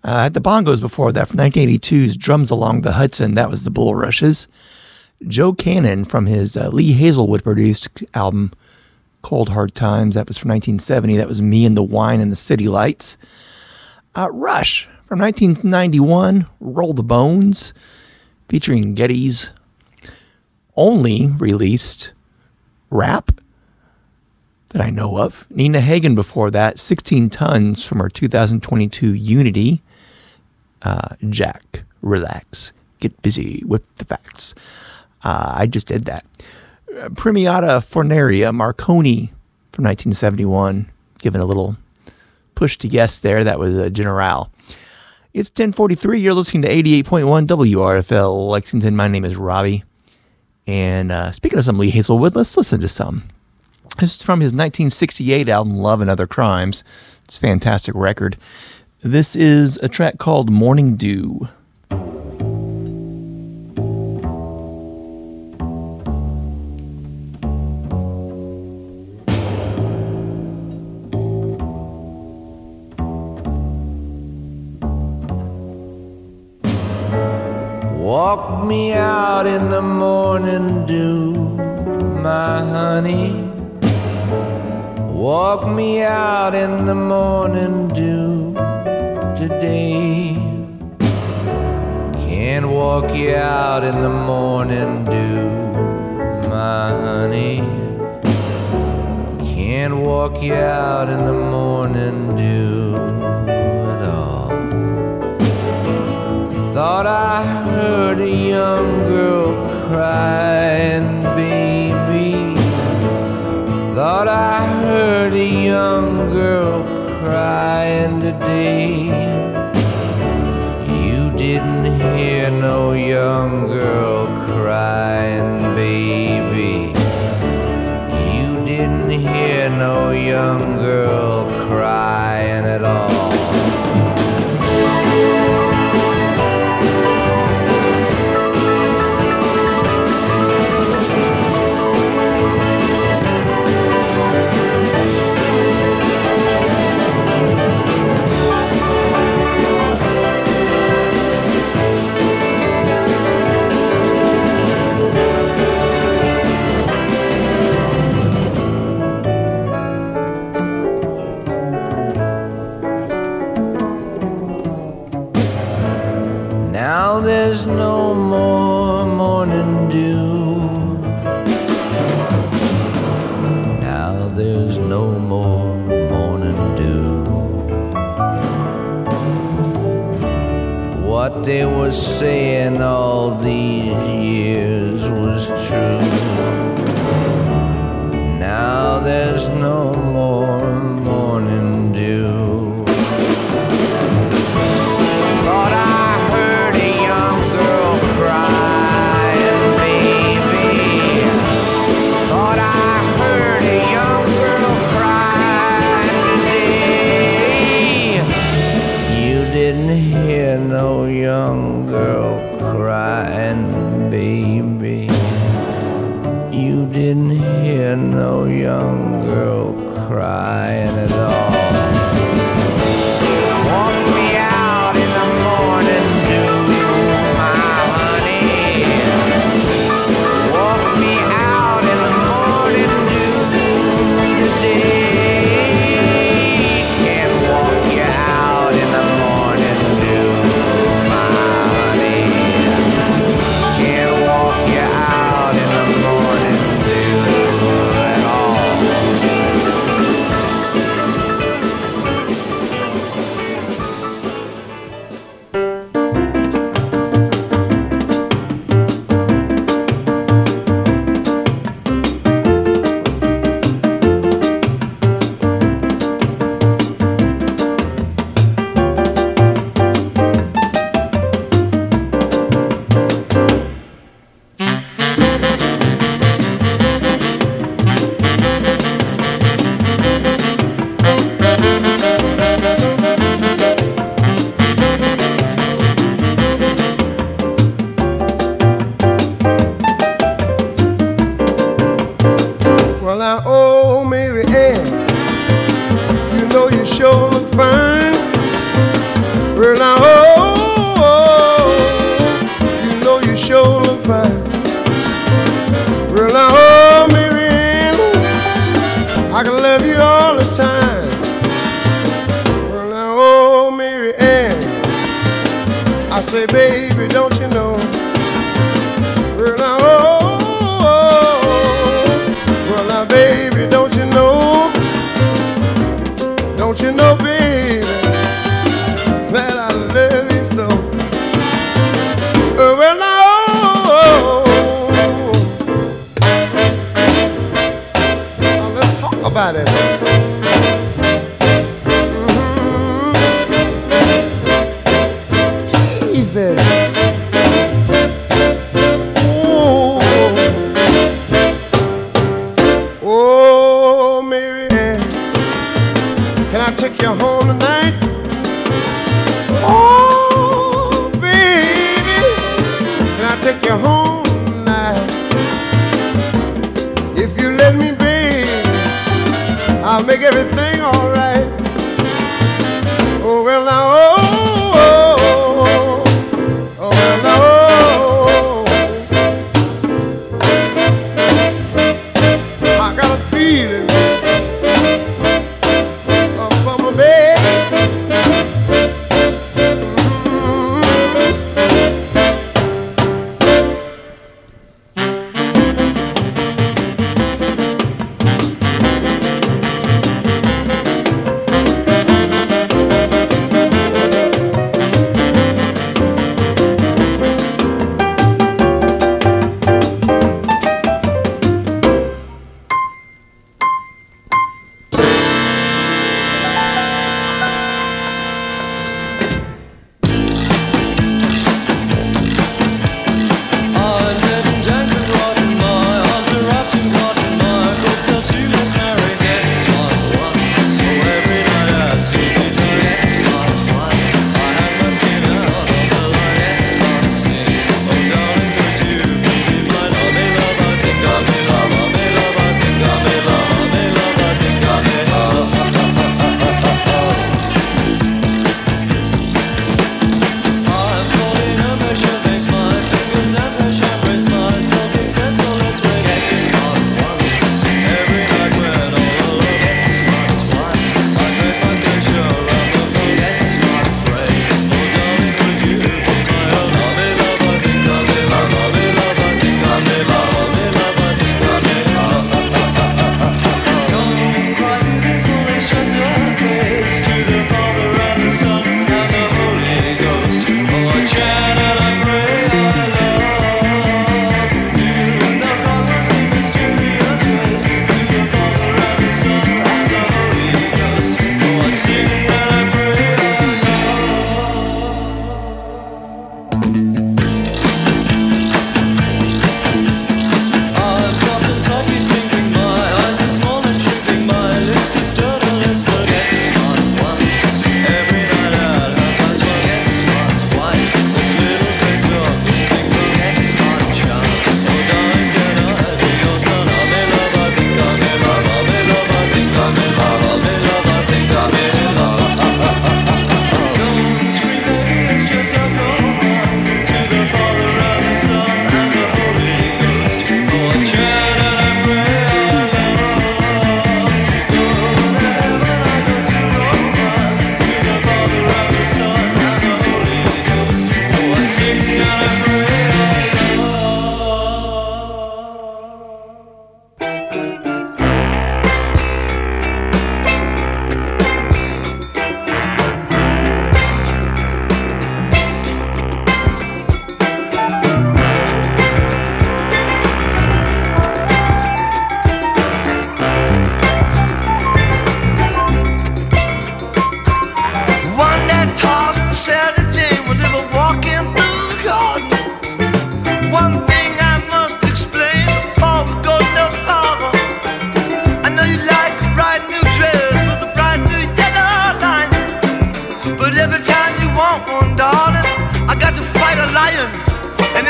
Uh, the bongos before that from 1982's Drums Along the Hudson. That was the Bulrushes. Joe Cannon from his uh, Lee Hazlewood produced album Cold Hard Times. That was from 1970. That was Me and the Wine and the City Lights. Uh, Rush from 1991, Roll the Bones, featuring Geddy's only released rap that I know of. Nina Hagen before that, 16 tons from her 2022 Unity. Uh, Jack, relax, get busy with the facts. Uh, I just did that. Uh, Premiata Forneria Marconi from 1971, given a little push to guess there. That was a General. It's 1043. You're listening to 88.1 WRFL Lexington. My name is Robbie. And uh, speaking of some Lee Hazlewood, let's listen to some. This is from his 1968 album, Love and Other Crimes. It's a fantastic record. This is a track called Morning Dew. Walk me out in the morning dew, my honey. Walk me out in the morning dew today. Can't walk you out in the morning dew, my honey. Can't walk you out in the morning dew at all. Thought I heard a young girl crying, baby. Thought I heard a young girl crying today. You didn't hear no young girl crying, baby. You didn't hear no young girl crying at all. They were saying all these years was true.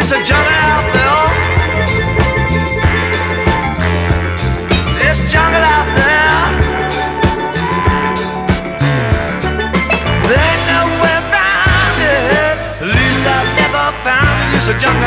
It's a jungle out there. It's jungle out there. There ain't nowhere way it. At least I've never found it. It's a jungle.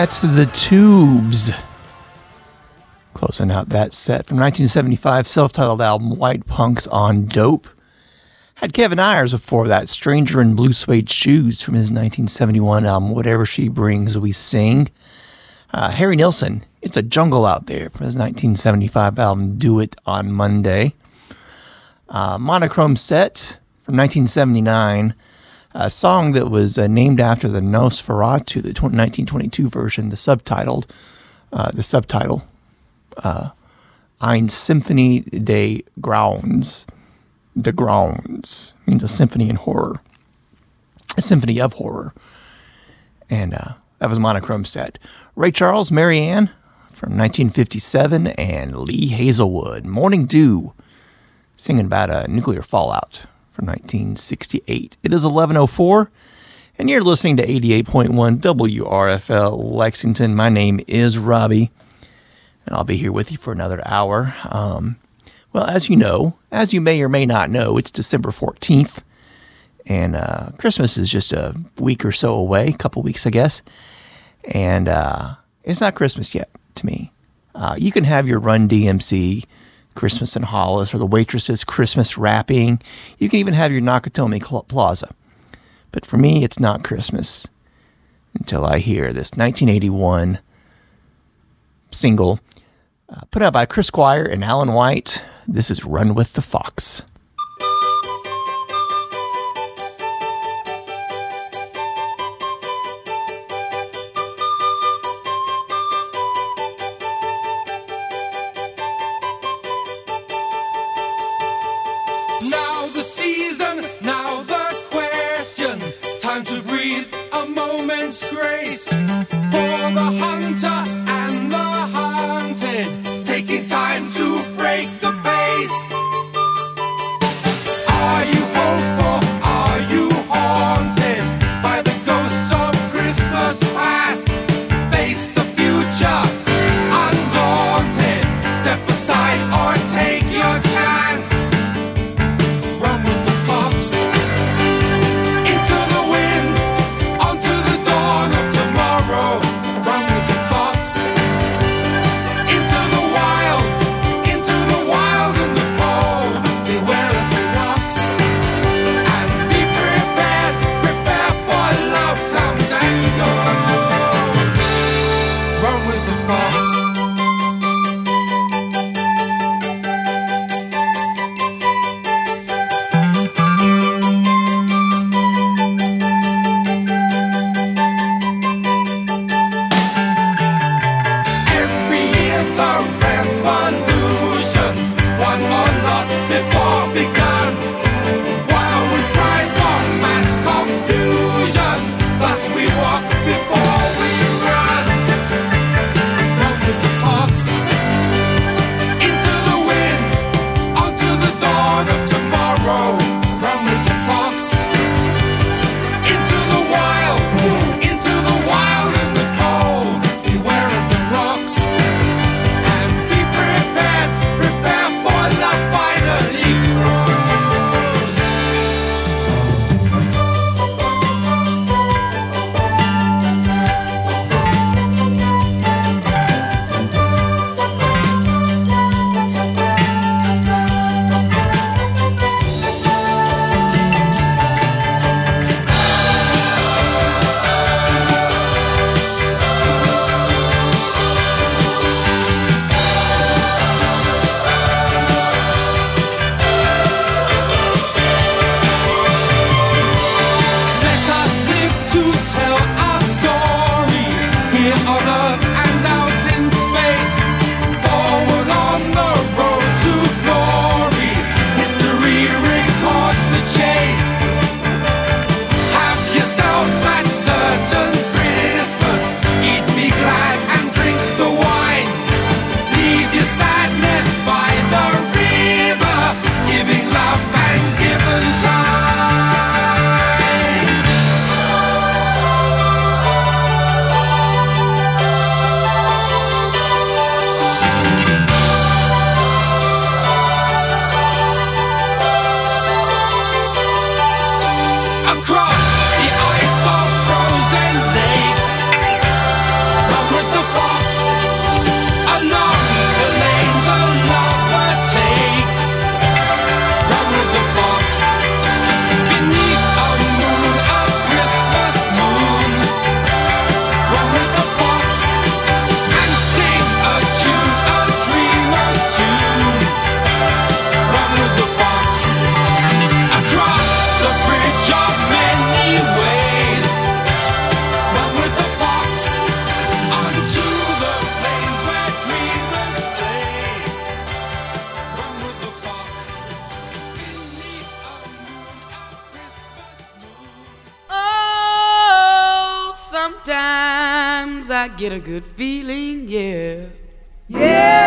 That's the Tubes. Closing out that set from 1975 self-titled album White Punks on Dope. Had Kevin Ayers before that, Stranger in Blue Suede Shoes from his 1971 album Whatever She Brings We Sing. Uh, Harry Nilsson, It's a Jungle Out There from his 1975 album Do It on Monday. Uh, Monochrome Set from 1979, a song that was uh, named after the Nosferatu, the tw- 1922 version, the subtitled, uh, the subtitle, uh, Ein Symphonie des Grauens. The Grauens means a symphony in horror, a symphony of horror. And uh, that was Monochrome Set. Ray Charles, Marianne from 1957, and Lee Hazlewood, Morning Dew, singing about a nuclear fallout from 1968. It is 1104, and you're listening to 88.1 WRFL Lexington. My name is Robbie, and I'll be here with you for another hour. Um, well, as you know, as you may or may not know, it's December 14th, and uh, Christmas is just a week or so away, a couple weeks, I guess. And uh, it's not Christmas yet to me. Uh, you can have your Run DMC Christmas in Hollis or the waitress's Christmas wrapping. You can even have your Nakatomi Plaza. But for me, it's not Christmas until I hear this 1981 single uh, put out by Chris Squire and Alan White. This is Run with the Fox. Get a good feeling, yeah. I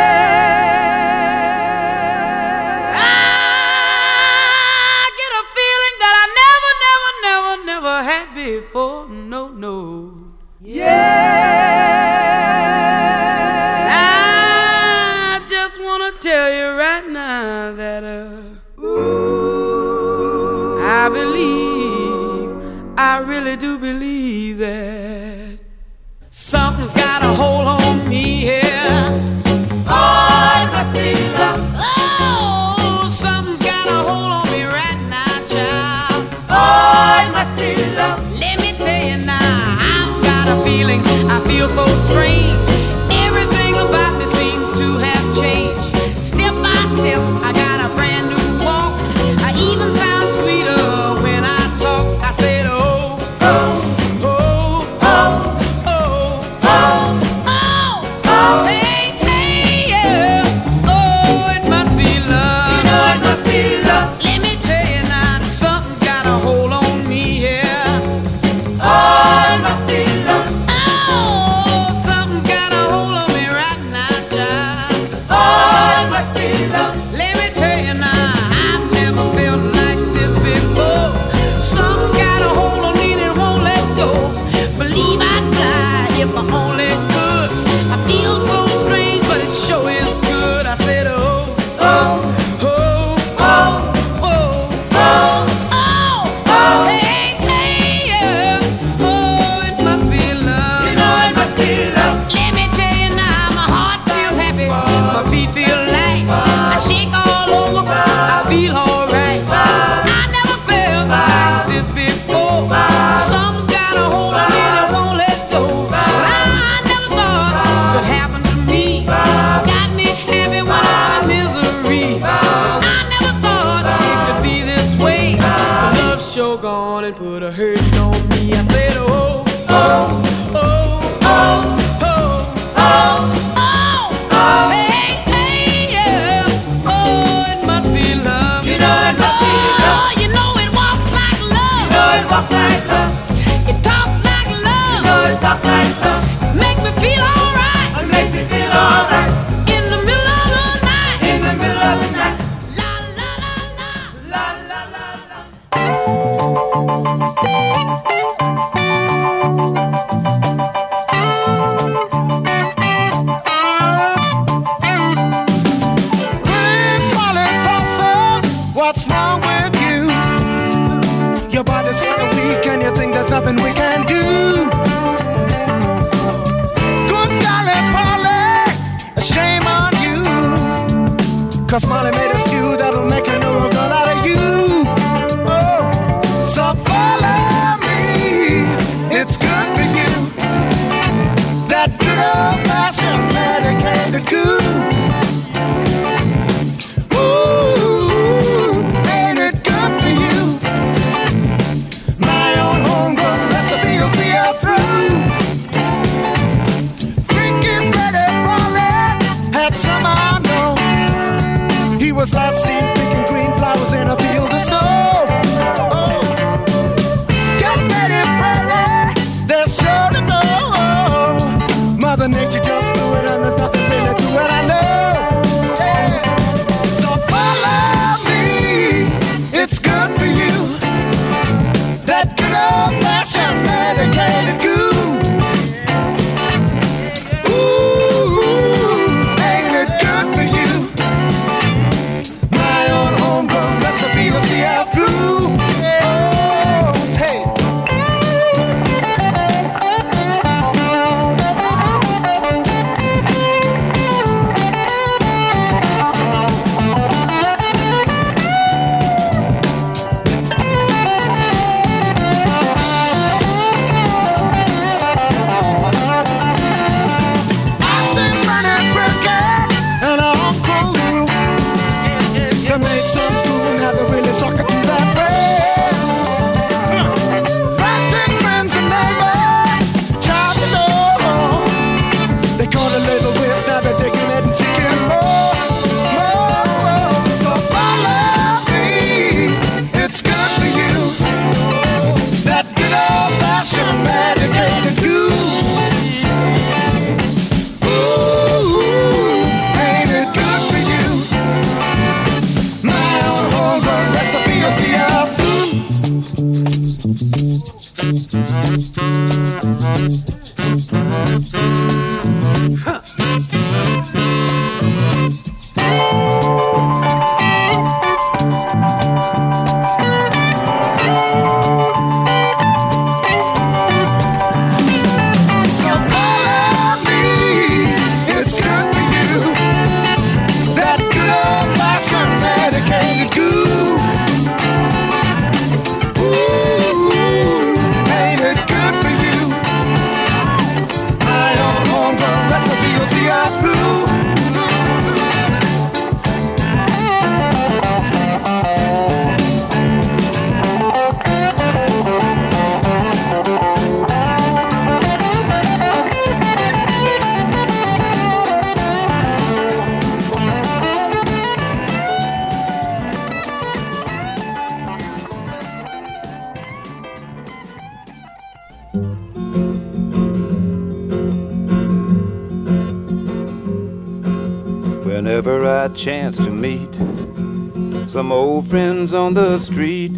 on the street,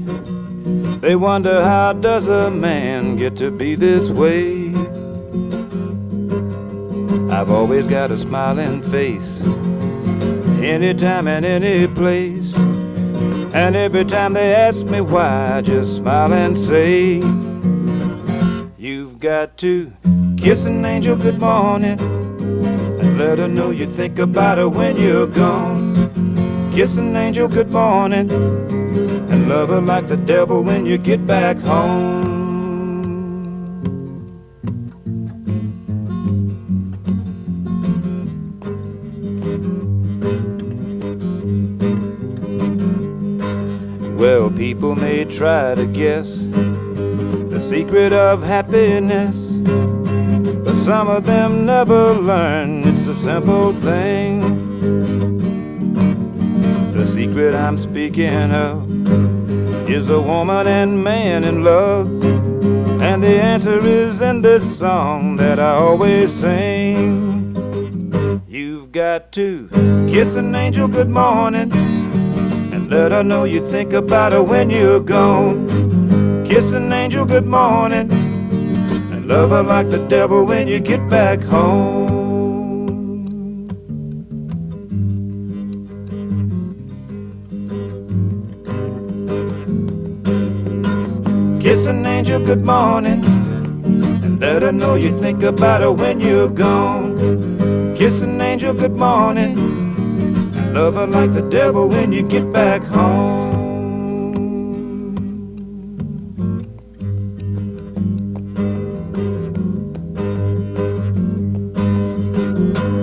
they wonder how does a man get to be this way? I've always got a smiling face, anytime and any place. And every time they ask me why, I just smile and say, You've got to kiss an angel good morning and let her know you think about her when you're gone. Kiss an angel good morning and love her like the devil when you get back home. Well, people may try to guess the secret of happiness, but some of them never learn it's a simple thing. The secret I'm speaking of is a woman and man in love, and the answer is in this song that I always sing. You've got to kiss an angel good morning and let her know you think about her when you're gone. Kiss an angel good morning and love her like the devil when you get back home. Good morning and let her know you think about her when you're gone. Kiss an angel good morning and love her like the devil when you get back home.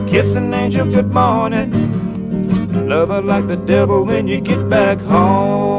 Kiss an angel good morning. Love her like the devil when you get back home.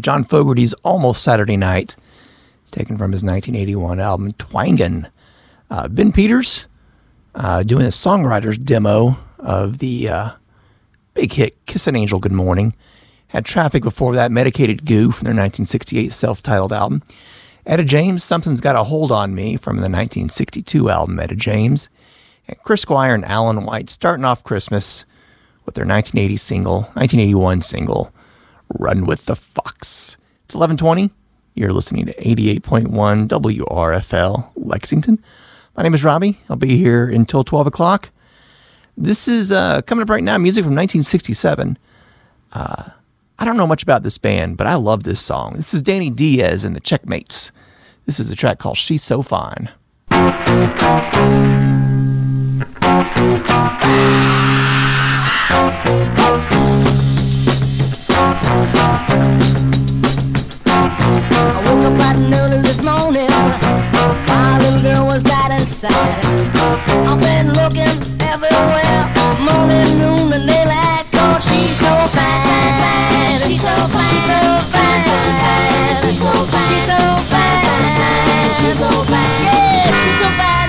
John Fogerty's Almost Saturday Night, taken from his 1981 album Twangin'. Uh, ben Peters uh, doing a songwriter's demo of the uh, big hit Kiss an Angel Good Morning. Had traffic before that, Medicated Goo from their 1968 self titled album. Etta James, Something's Got a Hold on Me from the 1962 album Etta James. And Chris Squire and Alan White starting off Christmas with their 1980 single, 1981 single, Run with the Fox. It's 1120. You're listening to 88.1 WRFL Lexington. My name is Robbie. I'll be here until 12 o'clock. This is uh, coming up right now, music from 1967. Uh, I don't know much about this band, but I love this song. This is Danny Diaz and the Checkmates. This is a track called She's So Fine. Inside. I've been looking everywhere, morning, noon, and daylight. Cause she's so fine. She's so fine. She's so fine. She's so fine. She's so fine. She's so fine. Yeah, she's so fine.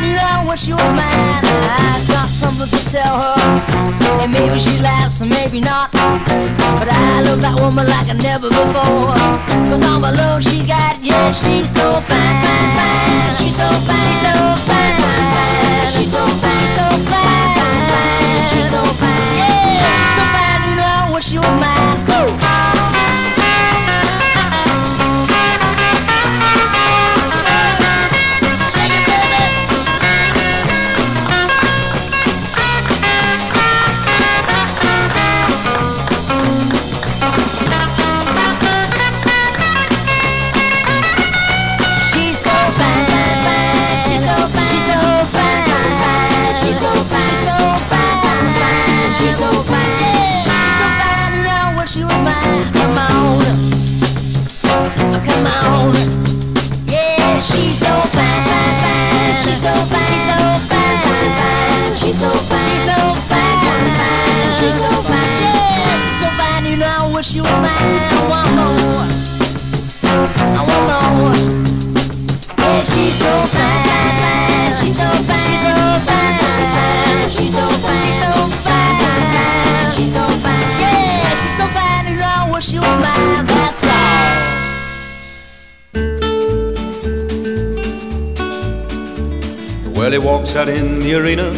You know, I wish you were mine. I got something to tell her. And maybe she laughs and maybe not. But I love that woman like I never before. Cause all my love she got, yeah, she's so fine. She's so fine. She's so fine. She's so fine. So fine. She's so fine. Yeah, she's so fine. You know, I wish you were Come on. Yeah, she's so fine. She's so fine. She's so fine. She's so fine. So fine. She's so fine. Yeah, she's so fine. You know I wish mine. I want more. I want more. Yeah, she's so fine. She's so fine. She's so fine. She's so fine. She's so fine. She's so fine. Yeah, she's so fine. You know, I wish you were mine. That's all. Well, he walks out in the arena,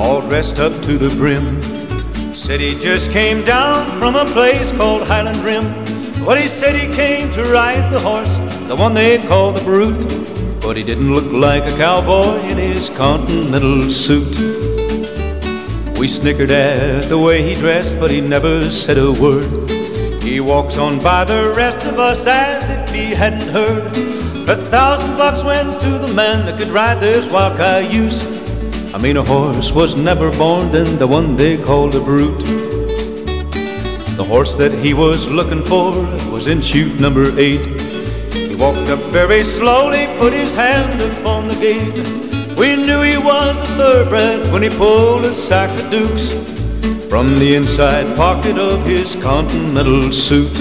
all dressed up to the brim. Said he just came down from a place called Highland Rim. Well, he said he came to ride the horse, the one they call the Brute. But he didn't look like a cowboy in his continental suit. We snickered at the way he dressed, but he never said a word. He walks on by the rest of us as if he hadn't heard. A thousand bucks went to the man that could ride this wild cayuse. I mean, a horse was never born than the one they called a brute. The horse that he was looking for was in chute number eight. He walked up very slowly, put his hand upon the gate. We knew he was a thoroughbred when he pulled a sack of dukes from the inside pocket of his continental suit.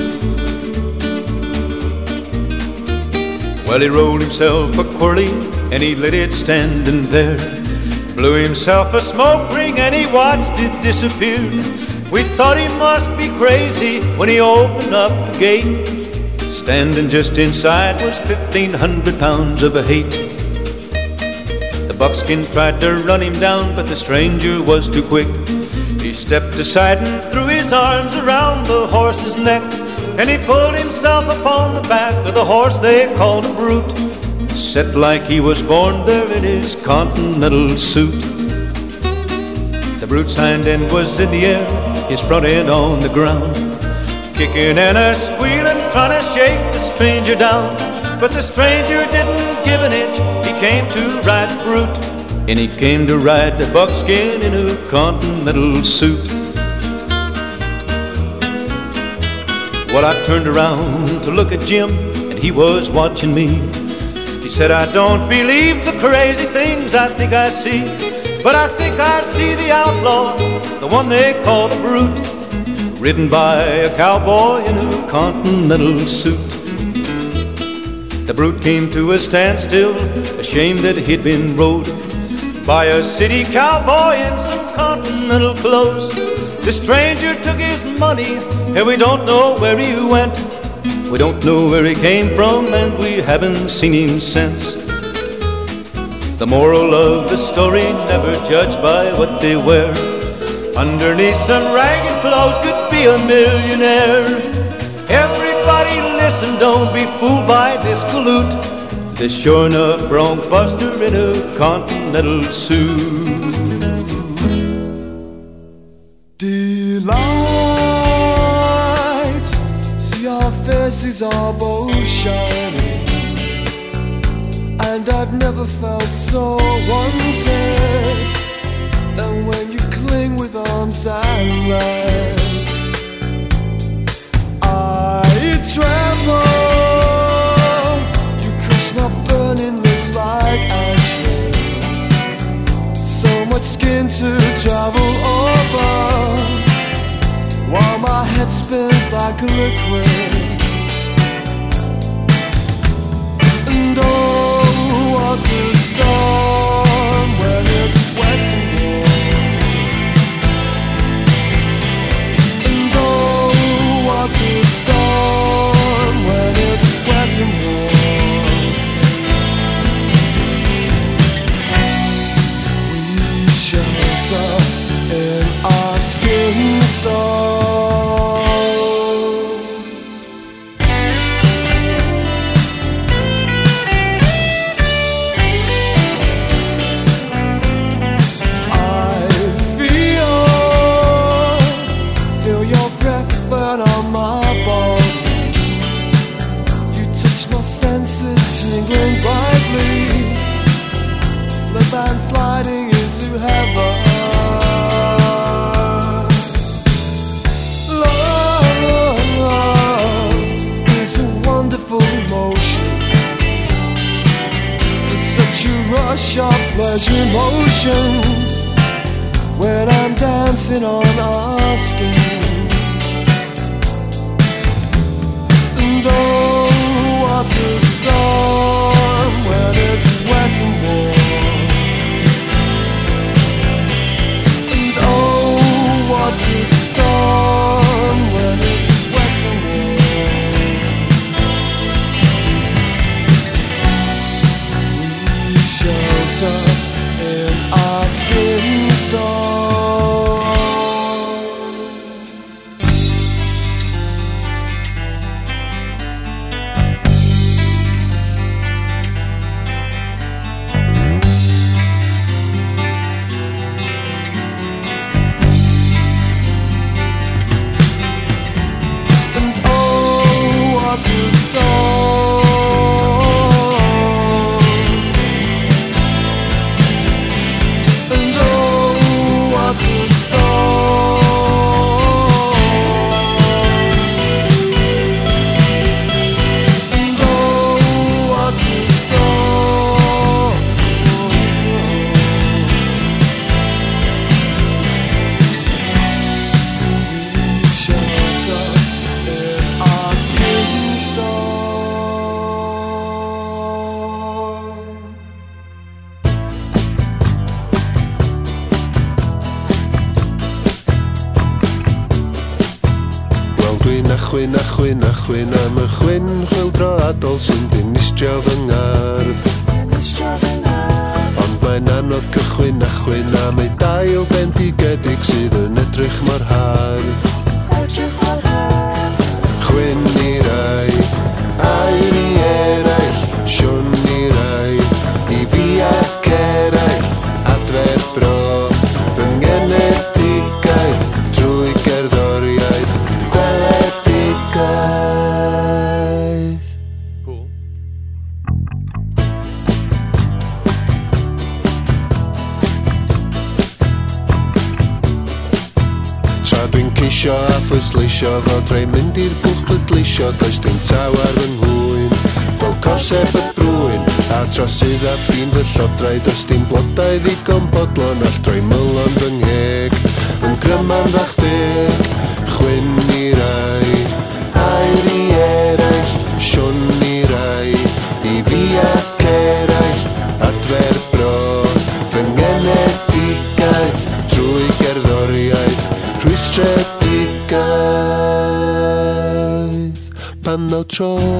Well, he rolled himself a quirly and he let it standing there. Blew himself a smoke ring and he watched it disappear. We thought he must be crazy when he opened up the gate. Standing just inside was 1,500 pounds of a hate. The buckskin tried to run him down, but the stranger was too quick. He stepped aside and threw his arms around the horse's neck. And he pulled himself upon the back of the horse they called a brute. Set like he was born there in his continental suit. The brute's hind end was in the air, his front end on the ground. Kicking and a squealing, trying to shake the stranger down. But the stranger didn't give an inch, he came to ride the brute. And he came to ride the buckskin in a continental suit. Well, I turned around to look at Jim, and he was watching me. He said, I don't believe the crazy things I think I see, but I think I see the outlaw, the one they call the brute, ridden by a cowboy in a continental suit. The brute came to a standstill, ashamed that he'd been rode by a city cowboy in some continental clothes. The stranger took his money, and we don't know where he went. We don't know where he came from, and we haven't seen him since. The moral of the story never judge by what they wear. Underneath some ragged clothes could be a millionaire. Everybody listen, don't be fooled by this galoot. This sure enough bronc buster in a continental suit. Delight, days are both shining, and I've never felt so wanted than when you cling with arms and legs. I tremble, you crush my burning lips like ashes. So much skin to travel over while my head spins like a liquid. And oh, what a storm of pleasure motion when I'm dancing on our skin. And oh, what a storm when it's wet and warm. And oh, what a storm when ddadol sy'n dinistrio fy ngardd Ond mae'n anodd cychwyn a chwyn am ei dail bendigedig sydd yn edrych mor hardd sydd a ffin fy llodrau Does dim blodau ddigon bodlon all droi mylon fy ngheg. Yn gryman fach deg, chwyn i rai. Air i eraill, siwn i rai. I fi ac eraill, adfer bro Fy ngenedigaeth, trwy gerddoriaeth Rhwystredigaeth. Pan naw tro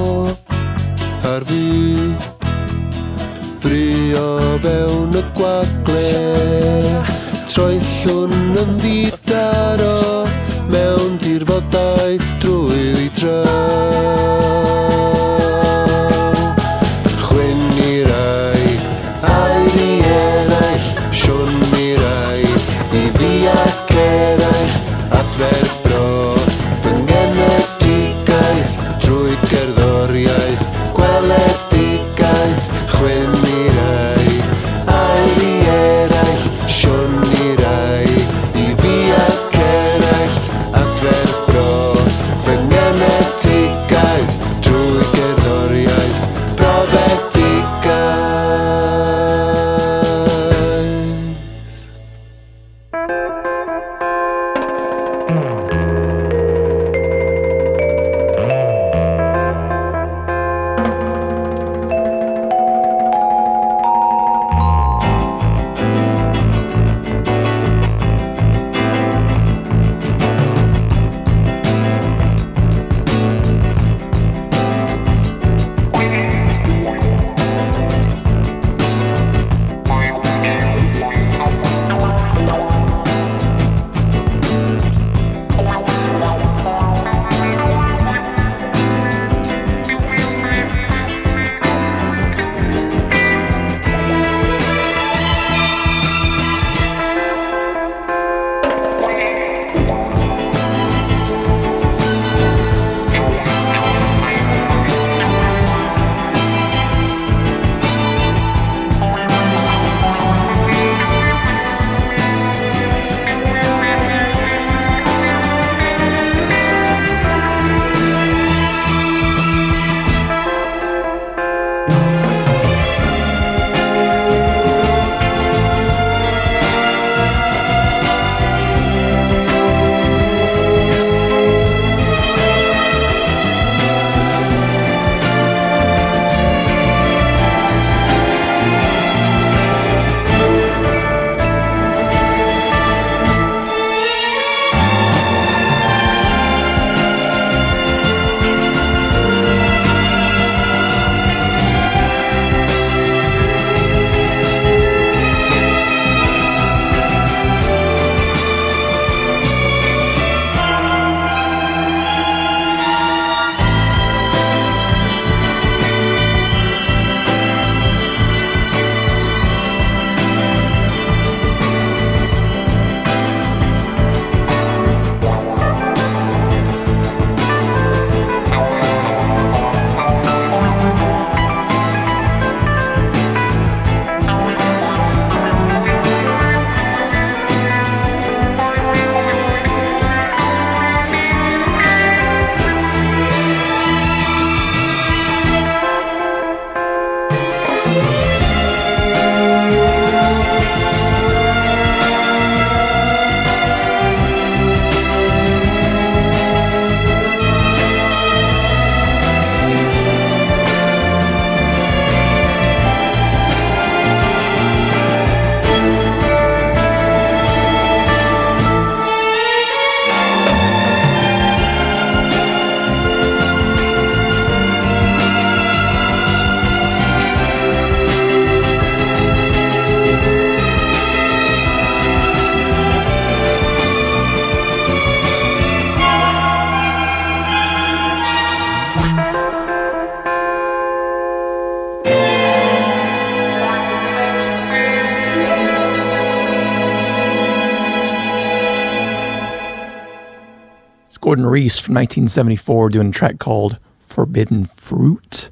Reese from 1974 doing a track called Forbidden Fruit.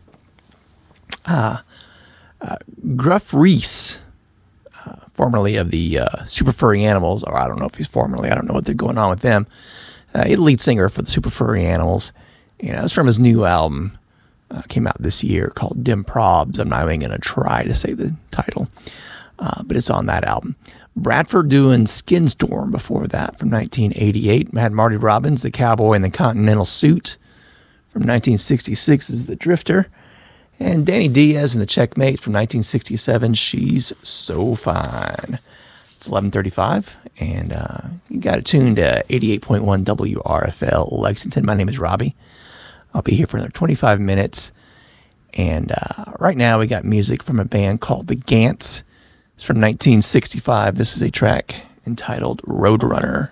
Uh, uh, Gruff Rhys, uh, formerly of the uh, Super Furry Animals, or I don't know if he's formerly, I don't know what they're going on with them. Uh, he's lead singer for the Super Furry Animals. You know, it's from his new album, uh, came out this year called Dim Probs. I'm not even going to try to say the title, uh, but it's on that album. Bradford doing Skin Storm before that from 1988. Mad Marty Robbins, The Cowboy in the Continental Suit from 1966 is The Drifter. And Danny Diaz and the Checkmate from 1967. She's so fine. It's 11:35, and uh, you got it tuned to 88.1 WRFL Lexington. My name is Robbie. I'll be here for another 25 minutes. And uh, right now, we got music from a band called The Gants. It's from 1965. This is a track entitled Roadrunner.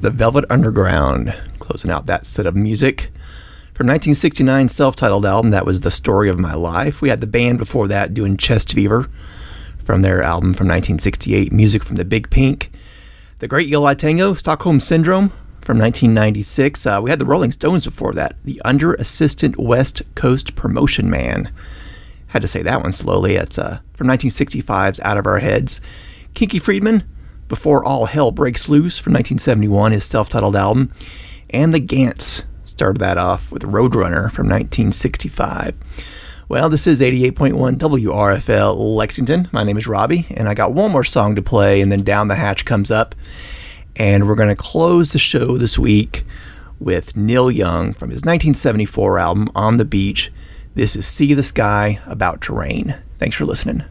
The Velvet Underground, closing out that set of music. From 1969 self-titled album, that was The Story of My Life. We had the band before that doing Chest Fever from their album from 1968, music from the Big Pink. The Great Yellow Tango, Stockholm Syndrome from 1996. Uh, we had the Rolling Stones before that, the Under Assistant West Coast Promotion Man. Had to say that one slowly. It's uh, from 1965's Out of Our Heads. Kinky Friedman, Before All Hell Breaks Loose from 1971, his self titled album. And the Gants started that off with Roadrunner from 1965. Well, this is 88.1 WRFL Lexington. My name is Robbie, and I got one more song to play, and then Down the Hatch comes up. And we're going to close the show this week with Neil Young from his 1974 album On the Beach. This is See the Sky About to Rain. Thanks for listening.